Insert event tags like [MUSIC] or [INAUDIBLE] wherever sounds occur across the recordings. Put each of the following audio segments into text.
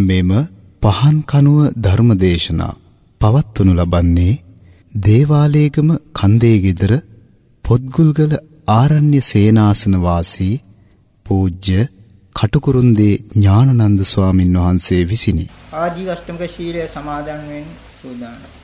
මෙම පහන් කනුව ධර්මදේශනා පවත්වනු ලබන්නේ දේවාලේගම කන්දේ ගෙදර පොත්ගුල්ගල ආරණ්‍ය සේනාසන වාසී පූජ්‍ය කටුකුරුන්දී ඥානනන්ද ස්වාමින් වහන්සේ විසිනි. ආජීවශ්‍රමක ශීලය සමාදන් වෙන්න සූදානම්.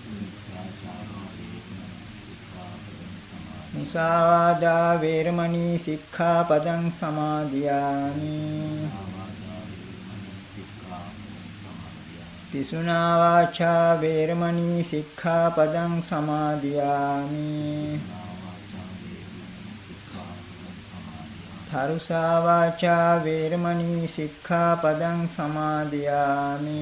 මුසාවාදා වේරමණී සික්ඛාපදං සමාදියාමි. පිසුනා වාචා වේරමණී සික්ඛාපදං සමාදියාමි. තරුසා වාචා වේරමණී සික්ඛාපදං සමාදියාමි.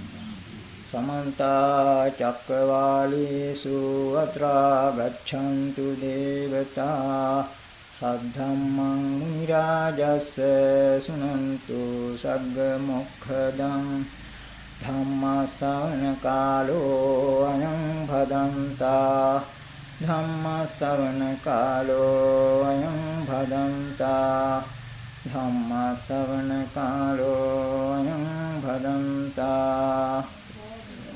සමන්ත චක්කවාලේසු අත්‍රා ගච්ඡන්තු දේවතා සද්ධම්මං මුනි රාජස්ස සුනන්තු සග්ග මොක්ඛදං ධම්මාසවන කාලෝ අයං භදන්තා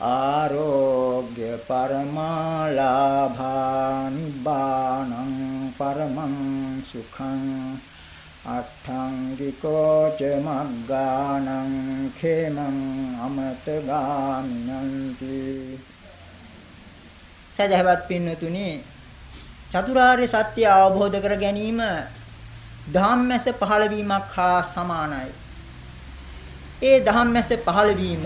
ආරෝග්‍ය පරමාලාභා නිබ්බානං පරමං සුඛං අට්ඨංගිකෝ ච මග්ගානං khemං අමතගාමිනන්ති සදහවත් පින්නතුනි චතුරාර්ය සත්‍ය අවබෝධ කර ගැනීම ධම්මැස පහළ වීමක් හා සමානයි. ඒ ධම්මැස පහළ වීම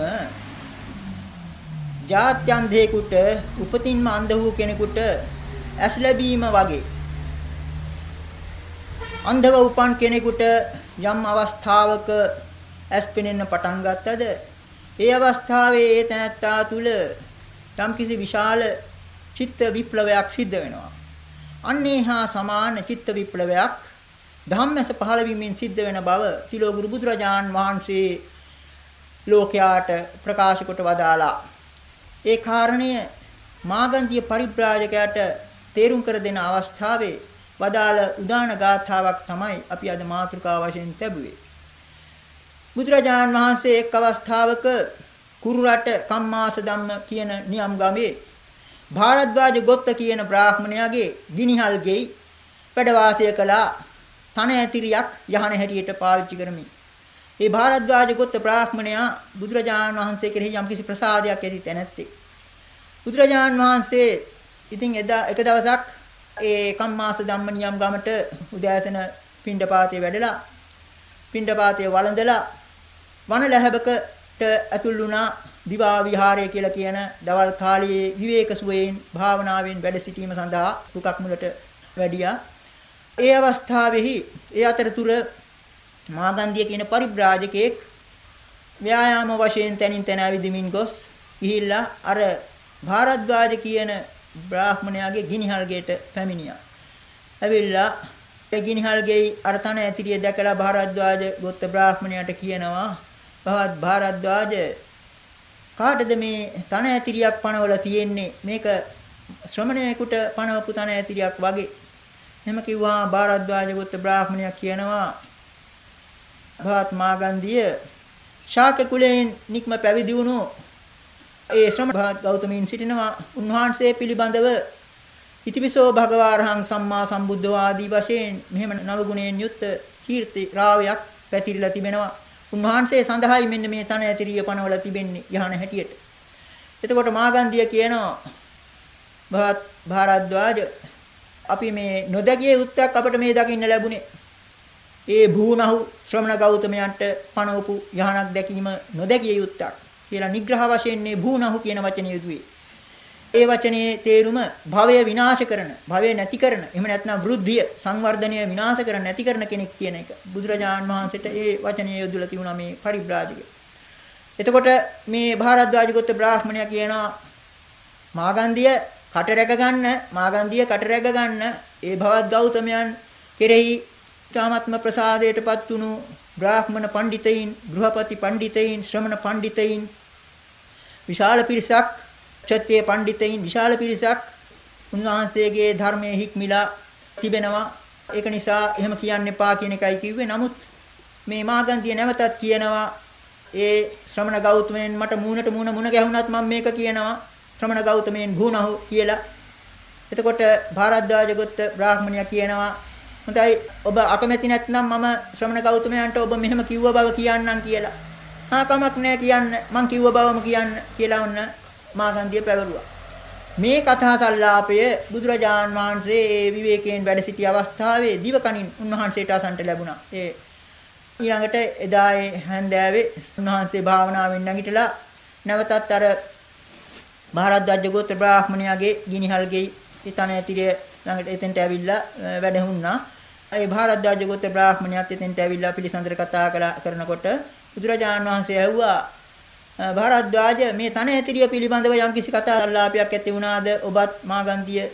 ජාත්‍යන්ධයෙකුට උපතින්ම අන්ධ වූ කෙනෙකුට ඇස් ලැබීම වගේ. අන්ධව උපන් කෙනෙකුට යම් අවස්ථාවක ඇස් පෙනෙන්න පටන් ගත්තද? ඒ අවස්ථාවේ ඒ තැනැත්තා තුල යම්කිසි විශාල චිත්ත විප්ලවයක් සිද්ධ වෙනවා. අන්නේ හා සමාන චිත්ත විප්ලවයක් ධම්මස පහළ වීමෙන් සිද්ධ වෙන බව තිලෝගුරු බුදුරජාන් වහන්සේ ලෝකයාට ප්‍රකාශ කොට වදාලා ඒ කාරණය මාගන්ධිය පරිබ්‍රාජකයාට තේරුම් කර දෙන අවස්ථාවේ වදාළ උදාන ගාථාවක් තමයි අපි අද මාතෘකාව වශයෙන් ලැබුවේ. බුදුරජාන් වහන්සේ එක් අවස්ථාවක කුරුරට කම්මාස ධම්ම කියන නියම් ගමේ භාරද්වාජ ගොත්ත කියන බ්‍රාහ්මණයාගේ ගිනිහල් ගෙයි වැඩ වාසය කළා තන ඇතිරියක් යහන හැටියට පාවිච්චි කරමින්. ඒ භාරද්වාජ ගොත්ත බ්‍රාහ්මණයා බුදුරජාණන් වහන්සේ කෙරෙහි යම්කිසි ප්‍රසාදයක් ඇති තැනැත්තේ. බුදුරජාණන් වහන්සේ ඉතින් එදා එක දවසක් ඒ කම්මාස ධම්ම නියම් ගමට උදෑසන පිණ්ඩපාතේ වැඩලා පිණ්ඩපාතේ වළඳලා වන ලැබකට ඇතුල් වුණා දිවා විහාරය කියලා කියන දවල් කාලයේ විවේක සුවයෙන් භාවනාවෙන් වැඩ සිටීම සඳහා රුකක් මුලට වැඩියා. ඒ අවස්ථාවේහි ඒ අතරතුර මාගන්ධිය කියන පරිබ්‍රාජකෙක් ව්‍යායාම වශයෙන් තනින් තන ඇවිදිමින් ගොස් ගිහිල්ලා අර භාරද්වාජ කියන බ්‍රාහ්මණයාගේ ගිනිහල් ගෙට පැමිණියා. ඇවිල්ලා ඒ ගිනිහල් ගෙයි අර තන ඇතිරිය දැකලා භාරද්වාජ ගොත්ත බ්‍රාහ්මණයාට කියනවා "භවත් භාරද්වාජ කාටද මේ තන ඇතිරියක් පනවල තියෙන්නේ මේක ශ්‍රමණයෙකුට පනවපු තන ඇතිරියක් වගේ එහෙම කිව්වා භාරද්වාජ ගොත්ත බ්‍රාහ්මණයා කියනවා භවත් මාගන්ධිය ශාක්‍ය කුලයෙන් නික්ම පැවිදි වුණු ඒ ශ්‍රමණ භවත් ගෞතමීන් සිටිනවා උන්වහන්සේ පිළිබඳව ඉතිපිසෝ භගවාරහං සම්මා සම්බුද්ධ ආදී වශයෙන් මෙහෙම නව ගුණයෙන් යුක්ත කීර්ති රාවයක් පැතිරිලා තිබෙනවා උන්වහන්සේ සඳහායි මෙන්න මේ තන ඇතිරිය පනවල තිබෙන්නේ යහන හැටියට. එතකොට මාගන්ධිය කියනවා භාත් භාරද්වාජ අපි මේ නොදැකිය යුත්තක් අපිට මේ දකින්න ලැබුණේ. ඒ භූනහු ශ්‍රමණ ගෞතමයන්ට පනවපු යහනක් දැකීම නොදැකිය යුත්තක් කියලා නිග්‍රහ වශයෙන් මේ භූනහු කියන වචනේ යොදුවේ. ඒ වචනේ තේරුම භවය විනාශ කරන, භවය නැති කරන, එහෙම නැත්නම් වෘද්ධිය, සංවර්ධනය විනාශ කරන නැති කරන කෙනෙක් කියන එක. බුදුරජාණන් වහන්සේට ඒ වචනේ යොදලා තිබුණා මේ පරිබ්‍රාජකය. එතකොට මේ භාරද්වාජ ගොත්ත බ්‍රාහ්මණයා කියනවා මාගන්ධිය කට රැක ගන්න, මාගන්ධිය කට රැක ගන්න ඒ භවත් ගෞතමයන් කෙරෙහි තාමත්ම ප්‍රසාදයටපත් වුණු බ්‍රාහ්මණ පඬිතයින්, ගෘහපති පඬිතයින්, ශ්‍රමණ පඬිතයින් විශාල පිරිසක් ක්ෂත්‍රීය පඬිතයින් විශාල පිරිසක් උන්වහන්සේගේ ධර්මයේ හික්මිලා තිබෙනවා. ඒක නිසා එහෙම කියන්න එපා කියන එකයි කිව්වේ. නමුත් මේ මාගන්ධිය නැවතත් කියනවා ඒ ශ්‍රමණ ගෞතමයන් මට මූණට මූණ මුණ ගැහුණත් මම මේක කියනවා. ශ්‍රමණ ගෞතමයන් භූනහු කියලා. එතකොට භාරද්වාජ ගොත්ත බ්‍රාහ්මණයා කියනවා හොඳයි ඔබ අකමැති නැත්නම් මම ශ්‍රමණ ගෞතමයන්ට ඔබ මෙහෙම කිව්ව බව කියන්නම් කියලා. හා කමක් නැහැ කියන්න. මං කිව්ව බවම කියන්න කියලා වුණ මාගන්ධිය පැවරුවා. මේ කතා සංලාපය බුදුරජාන් වහන්සේ ඒ විවේකයෙන් වැඩ සිටි අවස්ථාවේ දිවකණින් උන්වහන්සේට අසන්ට ලැබුණා. ඒ ඊළඟට එදා ඒ හැන්දෑවේ උන්වහන්සේ භාවනාවෙන් නැගිටලා නැවතත් අර භාරද්වාජ ගෝත්‍ර බ්‍රාහ්මණයාගේ ගිනිහල්ගේ ඉතන ඇතිරිය ළඟට එතෙන්ට ඇවිල්ලා වැඩහුණා. ඒ භාරද්වාජ ගෝත්‍ර බ්‍රාහ්මණයාත් එතෙන්ට ඇවිල්ලා පිළිසඳර කතා කරනකොට බුදුරජාණන් වහන්සේ ඇහුවා භාරද්වාජ මේ තන ඇතිරිය පිළිබඳව යම්කිසි කතා අල්ලාපයක් ඇති වුණාද? ඔබත් මාගන්ධිය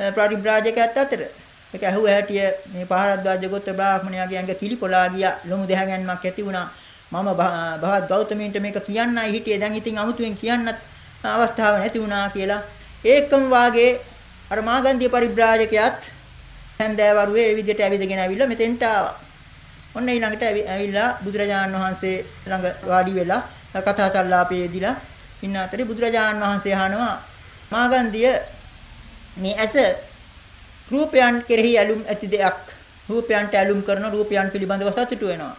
පරිබ්‍රාජකයත් අතර. ඒක ඇහුව හැටිය මේ භාරද්වාජ ගොත්ත බ්‍රාහ්මණයාගේ ඇඟ කිලිපොලා ගියා ලොමු දෙහගැන්මක් ඇති වුණා. මම භවත් ගෞතමීන්ට මේක කියන්නයි හිටියේ. දැන් ඉතින් අමුතුවෙන් කියන්නත් අවස්ථාවක් නැති වුණා කියලා. ඒකම වාගේ අර මාගන්ධිය පරිබ්‍රාජකයාත් හැන්දෑවරුවේ ඒ විදිහට ඇවිදගෙන ඇවිල්ලා මෙතෙන්ට ආවා. ඔන්න ඊළඟට ඇවිල්ලා බුදුරජාණන් වහන්සේ ළඟ වාඩි වෙලා කතා සංලාපයේදීලා ඉන්න අතරේ බුදුරජාණන් වහන්සේ අහනවා මාගන්ධිය මේ ඇස රූපයන් කෙරෙහි ඇලුම් ඇති දෙයක් රූපයන්ට ඇලුම් කරන රූපයන් පිළිබඳව සතුටු වෙනවා.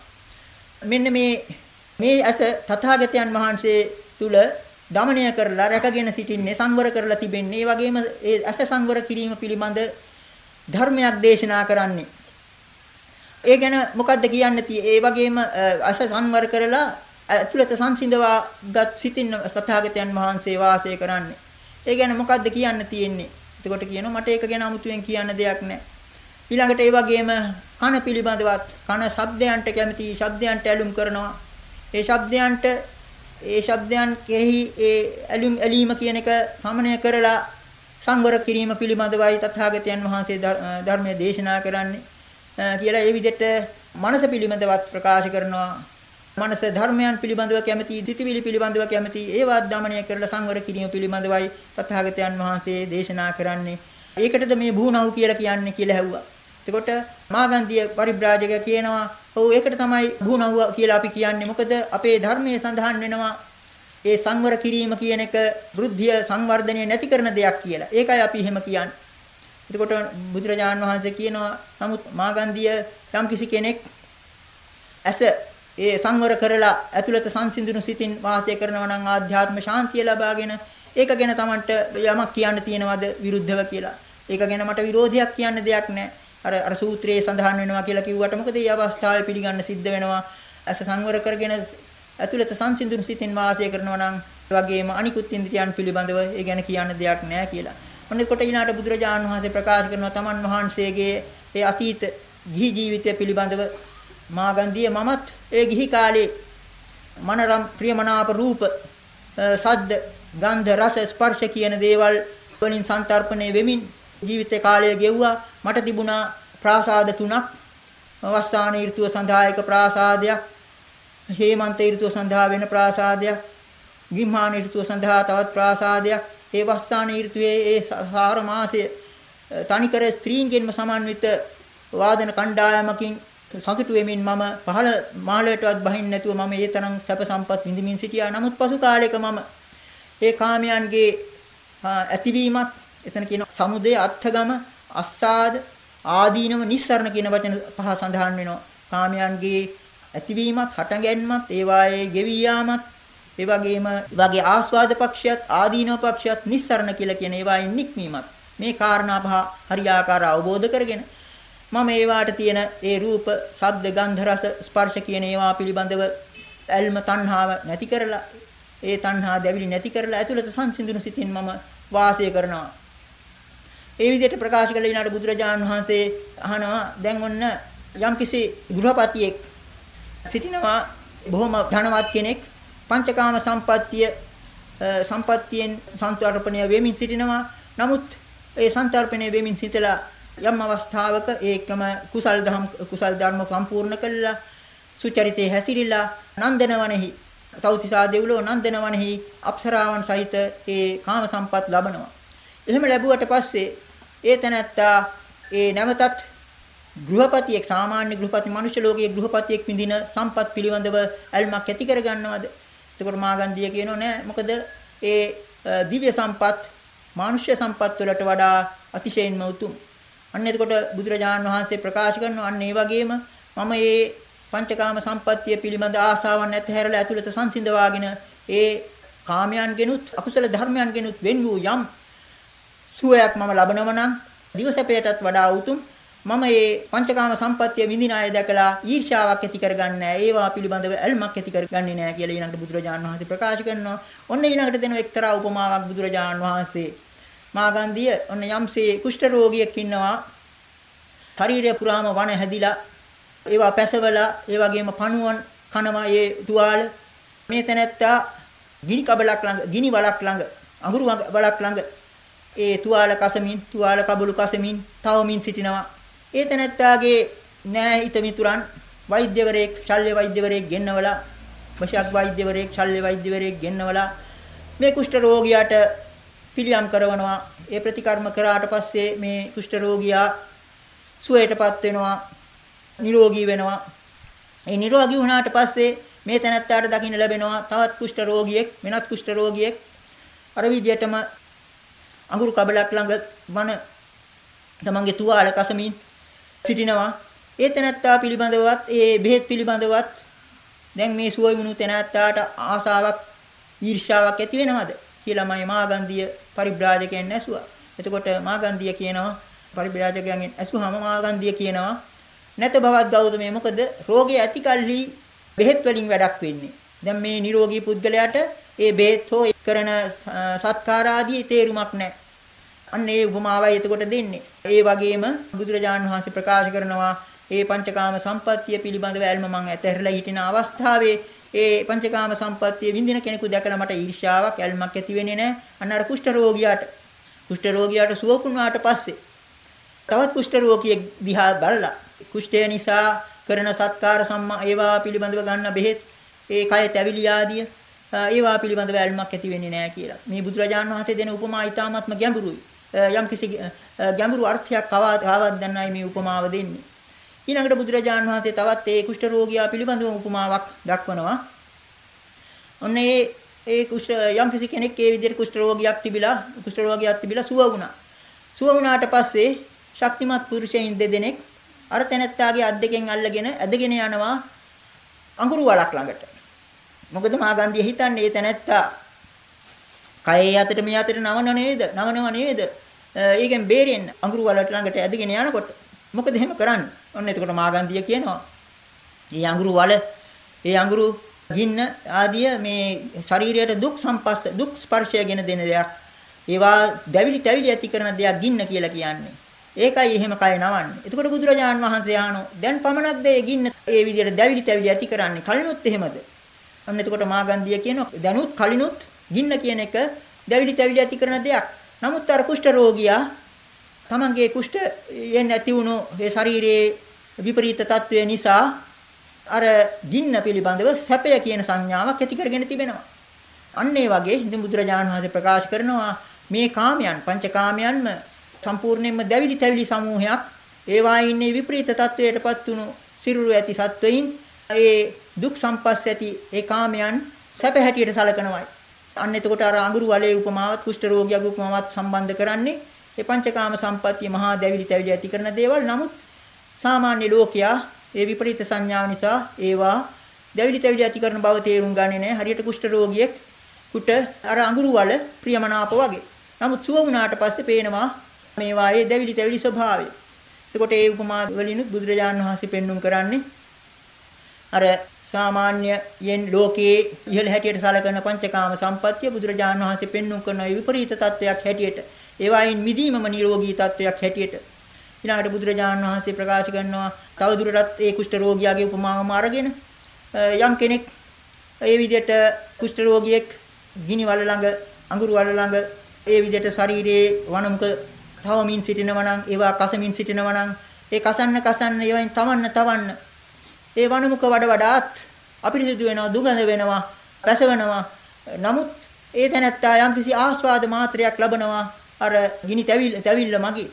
මෙන්න මේ මේ ඇස තථාගතයන් වහන්සේ තුල දමණය කරලා රැකගෙන සිටින්නේ සංවර කරලා තිබෙන්නේ ඒ වගේම ඒ ඇස සංවර කිරීම පිළිබඳ ධර්මයක් දේශනා කරන්නේ ඒ ගැන මොකද්ද කියන්න තියෙන්නේ ඒ වගේම ඇස සංවර කරලා ඇතුළත සංසිඳවාගත් සිතින් සතහාගතයන් වහන්සේ වාසය කරන්නේ. ඒ ගැන මොකද්ද කියන්න තියෙන්නේ? එතකොට කියනවා මට ඒක ගැන අමුතුවෙන් කියන්න දෙයක් නැහැ. ඊළඟට ඒ වගේම කන පිළිබඳවත් කන ශබ්දයන්ට කැමති ශබ්දයන්ට ඇලුම් කරනවා. ඒ ශබ්දයන්ට ඒ ශබ්දයන් කෙරෙහි ඒ ඇලුම් ඇලීම කියන එක සමනය කරලා සංවර කිරීම පිළිබඳවයි තථාගතයන් වහන්සේ ධර්මයේ දේශනා කරන්නේ කියලා ඒ විදිහට මනස පිළිබඳවත් ප්‍රකාශ කරනවා මනස ධර්මයන් පිළිබඳව කැමැති, දිතිවිලි පිළිබඳව කැමැති, ඒවා දමනය කරලා සංවර කිරීම පිළිබඳවයි තථාගතයන් වහන්සේ දේශනා කරන්නේ. ඒකටද මේ භූණව් කියලා කියන්නේ කියලා හැව්වා. එතකොට මාගන්ධිය පරිබ්‍රාජක කියනවා ඔව් ඒකට තමයි භූණව් කියලා අපි කියන්නේ. මොකද අපේ ධර්මයේ සඳහන් වෙනවා ඒ සංවර කිරීම කියන එක වෘද්ධිය සංවර්ධනය නැති කරන දෙයක් කියලා. ඒකයි අපි එහෙම කියන්නේ. එතකොට බුදුරජාන් වහන්සේ කියනවා නමුත් මාගන්ධිය යම් කිසි කෙනෙක් ඇස ඒ සංවර කරලා ඇතුළත සංසිඳුණු සිතින් වාසය කරනවා නම් ආධ්‍යාත්ම ශාන්තිය ලබාගෙන ඒක ගැන Tamanට යමක් කියන්න තියෙනවද විරුද්ධව කියලා. ඒක ගැන මට විරෝධයක් කියන්න දෙයක් නැහැ. අර අර සූත්‍රයේ සඳහන් වෙනවා කියලා කිව්වට මොකද මේ අවස්ථාවේ පිළිගන්න සිද්ධ වෙනවා. ඇස සංවර කරගෙන ඇතුළත සංසිඳුණු සිතින් වාසය කරනවා නම් ඒ වගේම අනිකුත් ඉන්ද්‍රියන් පිළිබඳව ඒ ගැන කියන්න දෙයක් නැහැ කියලා. ඔන්න කොට ඊළාට බුදුරජාණන් වහන්සේ ප්‍රකාශ කරනවා තමන් වහන්සේගේ ඒ අතීත ගිහි ජීවිතය පිළිබඳව මාගන්ධිය මමත් ඒ ගිහි කාලේ මනරම් ප්‍රියමනාප රූප සද්ද ගන්ධ රස ස්පර්ශ කියන දේවල් වලින් සංතරපණය වෙමින් ජීවිත කාලය ගෙව්වා. මට තිබුණා ප්‍රාසාද තුනක්. අවස්සාන ඍතුව සඳහා එක ප්‍රාසාදයක්. හේමන්ත ඍතුව සඳහා වෙන ප්‍රාසාදයක්. ගිම්හාන ඍතුව සඳහා තවත් ප්‍රාසාදයක්. ඒ වස්සාන ඍතුවේ ඒ සාර මාසයේ තනිකර ස්ත්‍රීන්ගෙන්ම සමන්විත වාදන කණ්ඩායමකින් සතුටු වෙමින් මම පහළ මාළයටවත් බහින්න නැතුව මම ඒ තරම් සැප සම්පත් විඳමින් සිටියා. නමුත් පසු කාලයක මම ඒ කාමයන්ගේ ඇතිවීමත් එතන කියන සමුදය අත්ථගම අස්සාද ආදීනව නිස්සරණ කියන වචන පහ සඳහන් වෙනවා. කාමයන්ගේ ඇතිවීමත් හටගැන්මත් ඒවායේ ගෙවි යාමත් ඒ වගේම වගේ ආස්වාද පක්ෂයත් ආදීනව පක්ෂයත් නිස්සරණ කියලා කියන ඒවායින් නික්මීමත් මේ කාරණා පහ හරියාකාර අවබෝධ කරගෙන මම ඒවාට තියෙන ඒ රූප, ශබ්ද, ගන්ධ, රස, ස්පර්ශ කියන ඒවා පිළිබඳව ඇල්ම තණ්හාව නැති කරලා ඒ තණ්හා දැවිලි නැති කරලා ඇතුළත සංසිඳුණු සිතින් මම වාසය කරනවා. ඒ විදිහට ප්‍රකාශ කළ ඊනාට බුදුරජාණන් වහන්සේ අහනවා දැන් ඔන්න යම්කිසි ගෘහපතියෙක් සිටිනවා බොහොම ධනවත් කෙනෙක් පංචකාම සම්පත්තිය සම්පත්තියෙන් සන්තුර්පණය වෙමින් සිටිනවා. නමුත් ඒ සන්තුර්පණය වෙමින් සිටලා යම් අවස්ථාවක ඒකම කුසල් ධම් කුසල් ධර්ම සම්පූර්ණ කළා සුචරිතේ හැසිරිලා නන්දනවනෙහි තෞතිසා දෙව්ලෝ නන්දනවනෙහි අප්සරාවන් සහිත ඒ කාම සම්පත් ලබනවා. එහෙම ලැබුවට පස්සේ ඒ තැනැත්තා ඒ නැවතත් ගෘහපතියෙක් සාමාන්‍ය ගෘහපති මනුෂ්‍ය ලෝකයේ ගෘහපතියෙක් විඳින සම්පත් පිළිබඳව අල්මක් ඇති කරගන්නවද? එතකොට මාගන්ධිය කියනෝ නෑ මොකද ඒ දිව්‍ය සම්පත් මානුෂ්‍ය සම්පත් වලට වඩා අතිශයින්ම උතුම්. අන්න එතකොට බුදුරජාණන් වහන්සේ ප්‍රකාශ කරනවා අන්න ඒ වගේම මම මේ පංචකාම සම්පත්තිය පිළිබඳ ආසාවන් නැතහැරලා ඇතුළත සංසිඳවාගෙන ඒ කාමයන්ගෙනුත් අකුසල ධර්මයන්ගෙනුත් වෙන් වූ යම් සුවයක් මම ලබනව නම් දිවසපයටත් වඩා උතුම් මම මේ පංචකාම සම්පත්තිය විඳින අය දැකලා ඊර්ෂාවක් ඇති කරගන්නේ නැහැ. ඒවා පිළිබඳව ඇල්මක් ඇති කරගන්නේ නැහැ කියලා ඊළඟට බුදුරජාණන් වහන්සේ ප්‍රකාශ කරනවා. ඔන්න ඊළඟට දෙන එක්තරා උපමාවක් බුදුරජාණන් වහන්සේ මාගන්ධිය ඔන්න යම්සේ කුෂ්ඨ රෝගියෙක් ඉන්නවා ශරීරය පුරාම වණ හැදිලා ඒවා පැසවලා ඒ වගේම පණුවන් කනවා ඒ තුවාල මේ තැනැත්තා ගිනි කබලක් ළඟ ගිනි වලක් ළඟ අඟුරු වලක් ළඟ ඒ තුවාල කසමින් තුවාල කබළු කසමින් තවමින් සිටිනවා ඒ තැනැත්තාගේ නෑ හිත මිතුරන් වෛද්‍යවරයෙක් ශල්්‍ය වෛද්‍යවරයෙක් ගෙන්නවලා වශයක් වෛද්‍යවරයෙක් ශල්්‍ය වෛද්‍යවරයෙක් ගෙන්නවලා මේ කුෂ්ඨ රෝගියාට පිළියම් කරනවා. ඒ ප්‍රතිකර්ම කරාට පස්සේ මේ කුෂ්ඨ රෝගියා සුවයටපත් වෙනවා. නිරෝගී වෙනවා. ඒ නිරෝගී වුණාට පස්සේ මේ තැනත්තාට දකින්න ලැබෙනවා තවත් කුෂ්ඨ රෝගියෙක් වෙනත් කුෂ්ඨ රෝගියෙක් අර විදියටම අඟුරු කබලක් ළඟ වන තමන්ගේ තුවාල කසමින් සිටිනවා ඒ තැනත්තා පිළිබඳවත් ඒ බෙහෙත් පිළිබඳවත් දැන් මේ සුවය වුණු තැනත්තාට ආසාවක් ඊර්ෂාවක් ඇති වෙනවද කියලා මම මාගන්ධිය පරිබ්‍රාජකයන් ඇසුවා. එතකොට මාගන්ධිය කියනවා පරිබ්‍රාජකයන්ගෙන් ඇසුවාම මාගන්ධිය කියනවා නැත බවත් ගෞතමයේ මොකද රෝගය ඇතිකල්හි බෙහෙත් වලින් වැඩක් වෙන්නේ. දැන් මේ නිරෝගී පුද්ගලයාට ඒ බෙහෙත් හෝ කරන සත්කාර ආදී තේරුමක් නැහැ. අන්න ඒ උපමාවයි එතකොට දෙන්නේ. ඒ වගේම බුදුරජාණන් වහන්සේ ප්‍රකාශ කරනවා ඒ පංචකාම සම්පත්තිය පිළිබඳව ඇල්ම මං ඇතහැරලා හිටින අවස්ථාවේ ඒ පංචකාම සම්පත්තිය විඳින කෙනෙකු දැකලා මට ඊර්ෂ්‍යාවක් ඇල්මක් ඇති වෙන්නේ නැහැ. අන්න අර කුෂ්ඨ රෝගියාට කුෂ්ඨ රෝගියාට සුවපුණාට පස්සේ තවත් කුෂ්ඨ රෝගියෙක් දිහා බලලා කුෂ්ඨය නිසා කරන සත්කාර සම්මා ඒවා පිළිබඳව ගන්න බෙහෙත් ඒ කය තැවිලි ආදිය ඒවා පිළිබඳව ඇල්මක් ඇති වෙන්නේ නැහැ කියලා. මේ බුදුරජාණන් වහන්සේ දෙන උපමා ඊ타ත්ම ගැඹුරුයි. යම්කිසි ගැඹුරු අර්ථයක් කවදාවත් දන්නයි මේ උපමාව දෙන්නේ. ඊළඟට බුදුරජාණන් වහන්සේ තවත් ඒ කුෂ්ඨ රෝගියා පිළිබඳව උපමාවක් දක්වනවා. ඔන්න ඒ ඒ කුෂ්ඨ යම්කිසි කෙනෙක් ඒ විදිහට කුෂ්ඨ රෝගියක් තිබිලා කුෂ්ඨ රෝගියක් තිබිලා සුව වුණා. සුව වුණාට පස්සේ ශක්තිමත් පුරුෂයන් දෙදෙනෙක් අර තැනැත්තාගේ අත් දෙකෙන් අල්ලගෙන ඇදගෙන යනවා අඟුරු වලක් ළඟට. මොකද මාගන්ධිය හිතන්නේ ඒ තැනැත්තා කයේ අතට මේ අතට නවන නේද? නවනව නේද? ඒකෙන් බේරෙන්න අඟුරු වලට ළඟට ඇදගෙන යනකොට මොකද එහෙම කරන්නේ? ඔන්න එතකොට මාගන්ධිය කියනවා. මේ අඟුරු වල ඒ අඟුරු ගින්න ආදිය මේ ශරීරයට දුක් සම්පස්ස දුක් ස්පර්ශය ගෙන දෙන දෙයක්. ඒවා දැවිලි තැවිලි ඇති කරන දෙයක් ගින්න කියලා කියන්නේ. ඒකයි එහෙම කය නවන්නේ. එතකොට බුදුරජාන් වහන්සේ ආනෝ දැන් පමණක්ද ඒ ගින්න ඒ විදිහට දැවිලි තැවිලි ඇති කරන්නේ කලිනුත් එහෙමද? අන්න එතකොට මාගන්ධිය කියනවා දැනුත් කලිනුත් ගින්න කියන එක දැවිලි තැවිලි ඇති කරන දෙයක්. නමුත් අර කුෂ්ඨ රෝගියා තමන්ගේ කුෂ්ඨයෙන් නැති වුණු ඒ ශරීරයේ විපරීත తත්වය නිසා අර ගින්න පිළිබඳව සැපය කියන සංඥාවක් ඇති කරගෙන තිබෙනවා. අන්න ඒ වගේ ඉතින් බුදුරජාණන් වහන්සේ ප්‍රකාශ කරනවා මේ කාමයන් පංචකාමයන්ම සම්පූර්ණයෙන්ම දැවිලි තැවිලි සමූහයක් ඒවායින් ඉන්නේ විපරීත තත්වයටපත් වුණු සිරුරු ඇති සත්වයින් ඒ දුක් සම්පස් ඇති ඒ කාමයන් සැප හැටියට සලකනවායි. අන්න එතකොට අර අඟුරු වලේ උපමාවත් කුෂ්ඨ රෝගියාගේ උපමාවත් සම්බන්ධ කරන්නේ ඒ පංචකාම සම්පත්තිය මහා දැවිලි තැවිලි ඇති කරන දේවල්. නමුත් සාමාන්‍ය ලෝකයා ඒ විපරීත සංඥාව නිසා ඒවා දැවිලි තැවිලි ඇති කරන බව තේරුම් ගන්නේ නැහැ. හරියට කුෂ්ඨ රෝගියෙක් කුට අර අඟුරු වල ප්‍රියමනාප වගේ. නමුත් සුව වුණාට පස්සේ පේනවා මේවායේ දැවිලි තැවිලි ස්වභාවය. එතකොට ඒ උපමා වලිනුත් බුදුරජාණන් වහන්සේ පෙන්눔 කරන්නේ අර සාමාන්‍යයෙන් ලෝකයේ ඉහළ හැටියට සැලකෙන පංචකාම සම්පත්තිය බුදුරජාණන් වහන්සේ පෙන්눔 කරන විපරීත තත්වයක් හැටියට ඒවායින් මිදීමම නිරෝගී තත්වයක් හැටියට. ඊළඟට බුදුරජාණන් වහන්සේ ප්‍රකාශ කරනවා තව දුරටත් ඒ කුෂ්ඨ රෝගියාගේ උපමාවම අරගෙන යම් කෙනෙක් ඒ විදිහට කුෂ්ඨ රෝගියෙක් ගිනි වල ළඟ අඟුරු වල ළඟ ඒ විදිහට ශරීරයේ වනමුක තවමින් සිටිනවා නම් ඒවා කසමින් සිටිනවා නම් ඒ කසන්න කසන්න ඒවෙන් තවන්න තවන්න ඒ වනමුක වඩ වඩාත් අපිරිසිදු වෙනවා දුගඳ වෙනවා පැසවෙනවා නමුත් ඒ තැනත්තා යම්කිසි ආස්වාද මාත්‍රයක් ලබනවා අර ගිනි තැවිල්ල තැවිල්ල මගේ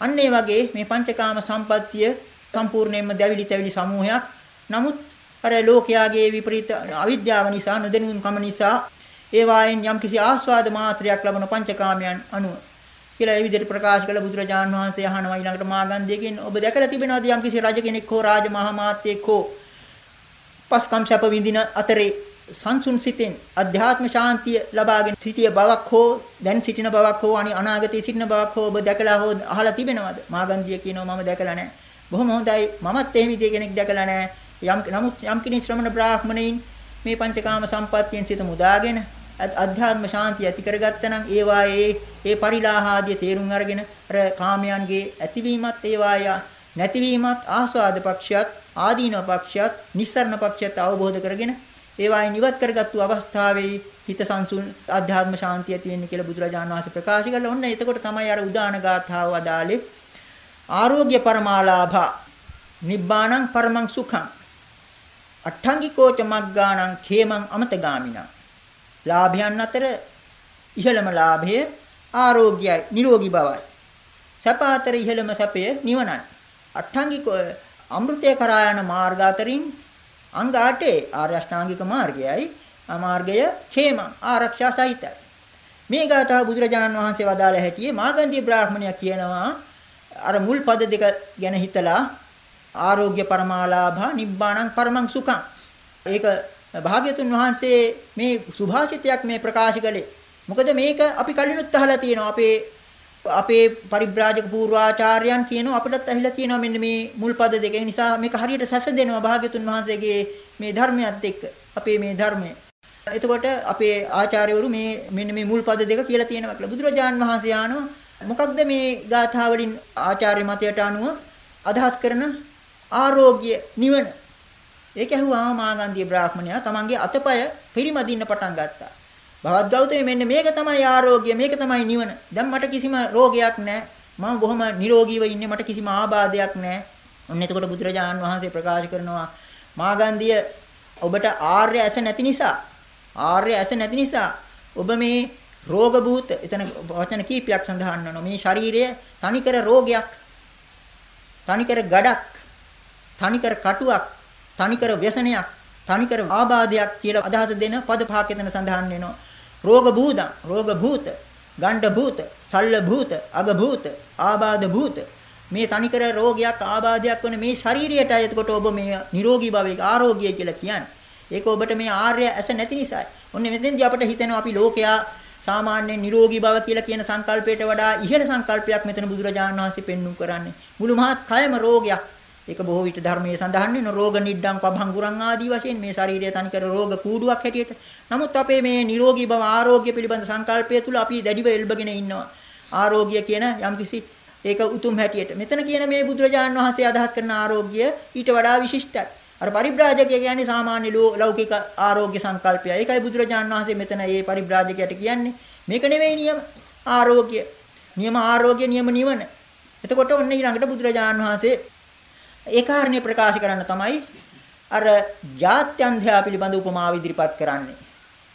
අන්න ඒ වගේ මේ පංචකාම සම්පත්තිය සම්පූර්ණයෙන්ම දැවිලි තැවිලි සමූහයක්. නමුත් අර ලෝකයාගේ විපරීත අවිද්‍යාව නිසා නොදැනුම්කම නිසා ඒ වායින් යම්කිසි ආස්වාද මාත්‍රයක් ලබන පංචකාමයන් අනුව කියලා ඒ විදිහට ප්‍රකාශ කළ බුදුරජාන් වහන්සේ අහනවා. ඊළඟට මාගන්ධියකින් ඔබ දැකලා තිබෙනවද යම්කිසි රජ කෙනෙක් හෝ රාජ මහාමාත්‍යෙක් හෝ පස්කම් සැප විඳින අතරේ සංසුන් සිතෙන් අධ්‍යාත්ම ශාන්තිය ලබාගෙන සිටිය බවක් හෝ දැන් සිටින බවක් හෝ අනි අනාගතයේ සිටින බවක් හෝ ඔබ දැකලා හෝ අහලා තිබෙනවද? මාගන්ධිය කියනවා මම දැකලා නැහැ බොහොම හොඳයි. මමත් එහෙම විදිය කෙනෙක් දැකලා නැහැ යම් නමුත් යම් කෙනෙක් ශ්‍රමණ බ්‍රාහ්මණයින් මේ පංචකාම සම්පත්තියෙන් සිත මුදාගෙන අධ්‍යාත්ම ශාන්තිය ඇති කරගත්තා නම් ඒවා ඒ ඒ පරිලාහාදිය තේරුම් අරගෙන අර කාමයන්ගේ ඇතිවීමත් ඒවාය නැතිවීමත් ආස්වාද පක්ෂයත් ආදීන පක්ෂයත් නිස්සරණ පක්ෂයත් අවබෝධ කරගෙන ඒවායින් ඉවත් කරගත්තු අවස්ථාවේ හිත සංසුන් ආධ්‍යාත්ම ශාන්තිය ඇති වෙන්නේ කියලා බුදුරජාණන් වහන්සේ ප්‍රකාශ කළා. ඔන්න එතකොට තමයි අර උදාන ගාථාව අදාලේ ආරෝග්‍ය පරමාලාභා නිබ්බාණං පරමං සුඛං අට්ඨංගිකෝච මග්ගාණං khemං අමතගාමිනා ලාභයන් අතර ඉහළම ලාභය ආරෝග්‍යයි නිරෝගී බවයි. සැප අතර ඉහළම සැපය නිවනයි. අට්ඨංගික අමෘතය කරා යන මාර්ග අතරින් අංග 8 ආර්ය අෂ්ටාංගික මාර්ගයයි මාර්ගය ඛේම ආරක්ෂා සහිතයි. මේ ගාථා බුදුරජාණන් වහන්සේ වදාළ හැටියේ මාගන්ධී බ්‍රාහ්මණයා කියනවා අර මුල් පද දෙක ගැන හිතලා ආරෝග්‍ය පරමාලාභා නිබ්බාණං පරමං සුඛං ඒක භාග්‍යතුන් වහන්සේ මේ සුභාසිතයක් මේ ප්‍රකාශ කළේ. මොකද මේක අපි කලිනුත් අහලා තියෙනවා අපේ අපේ පරිබ්‍රාජක පූර්වාචාර්යයන් කියනවා අපිටත් ඇහිලා තියෙනවා මෙන්න මේ මුල් පද දෙක. ඒ නිසා මේක හරියට සැසඳෙනවා භාග්‍යතුන් වහන්සේගේ මේ ධර්මයත් එක්ක. අපේ මේ ධර්මය. එතකොට අපේ ආචාර්යවරු මේ මෙන්න මේ මුල් පද දෙක කියලා තියෙනවා කියලා. බුදුරජාන් වහන්සේ ආනවා මොකක්ද මේ ගාථා වලින් ආචාර්ය මතයට අනුව අදහස් කරන ආරෝග්‍ය නිවන ඒක ඇහුවාම මාගන්ධිය බ්‍රාහ්මණයා තමන්ගේ අතපය පිරිමදින්න පටන් ගත්තා. භවත් ගෞතමී මෙන්න මේක තමයි ආරෝග්‍ය මේක තමයි නිවන. දැන් මට කිසිම රෝගයක් නැහැ. මම බොහොම නිරෝගීව ඉන්නේ මට කිසිම ආබාධයක් නැහැ. ඔන්න එතකොට බුදුරජාණන් වහන්සේ ප්‍රකාශ කරනවා මාගන්ධිය ඔබට ආර්ය ඇස නැති නිසා ආර්ය ඇස නැති නිසා ඔබ මේ රෝග භූත එතන වචන කීපයක් සඳහන් වෙනවා. මේ ශරීරය තනිකර රෝගයක්. තනිකර ගඩක්. තනිකර කටුවක්. තනිකර ව්‍යසනයක්. තනිකර ආබාධයක් කියලා අදහස දෙන පද පහක් එතන සඳහන් වෙනවා. රෝග භූතං, රෝග භූත, ගණ්ඩ භූත, සල්ල භූත, අග භූත, ආබාධ භූත. මේ තනිකර රෝගයක් ආබාධයක් වන මේ ශරීරයට එතකොට ඔබ මේ නිරෝගී භවයක ආරෝග්‍යය කියලා කියන්නේ. ඒක ඔබට මේ ආර්ය ඇස නැති නිසායි. ඔන්න මෙතෙන්දී අපිට හිතෙනවා අපි ලෝකයා සාමාන්‍ය නිරෝගී බව කියලා කියන සංකල්පයට වඩා ඉහළ සංකල්පයක් මෙතන බුදුරජාණන් වහන්සේ පෙන්눔 කරන්නේ. මුළු මහත් කයම රෝගයක්. ඒක බොහෝ විට ධර්මයේ සඳහන් වෙන රෝග නිඩ්ඩම් පභංගුරන් ආදී වශයෙන් මේ ශරීරය තනිකර රෝග කූඩුවක් හැටියට. නමුත් අපේ මේ නිරෝගී බව ආරෝග්‍ය පිළිබඳ සංකල්පය තුල අපි දැඩිව එල්බගෙන ඉන්නවා. ආරෝග්‍ය කියන යම්කිසි ඒක උතුම් හැටියට. මෙතන කියන මේ බුදුරජාණන් වහන්සේ අදහස් කරන ආරෝග්‍ය ඊට වඩා විශිෂ්ටයි. අර පරිබ්‍රාජකය කියන්නේ සාමාන්‍ය ලෞකික ආරෝග්‍ය සංකල්පය. ඒකයි බුදුරජාණන් වහන්සේ මෙතන මේ පරිබ්‍රාජකයට කියන්නේ. මේක නෙවෙයි නියම ආරෝග්‍ය. නියම ආරෝග්‍ය නියම නිවන. එතකොට ඔන්න ඊළඟට බුදුරජාණන් වහන්සේ ඒ කාරණේ ප්‍රකාශ කරන්න තමයි අර ජාත්‍යන්ධයා පිළිබඳ උපමාව ඉදිරිපත් කරන්නේ.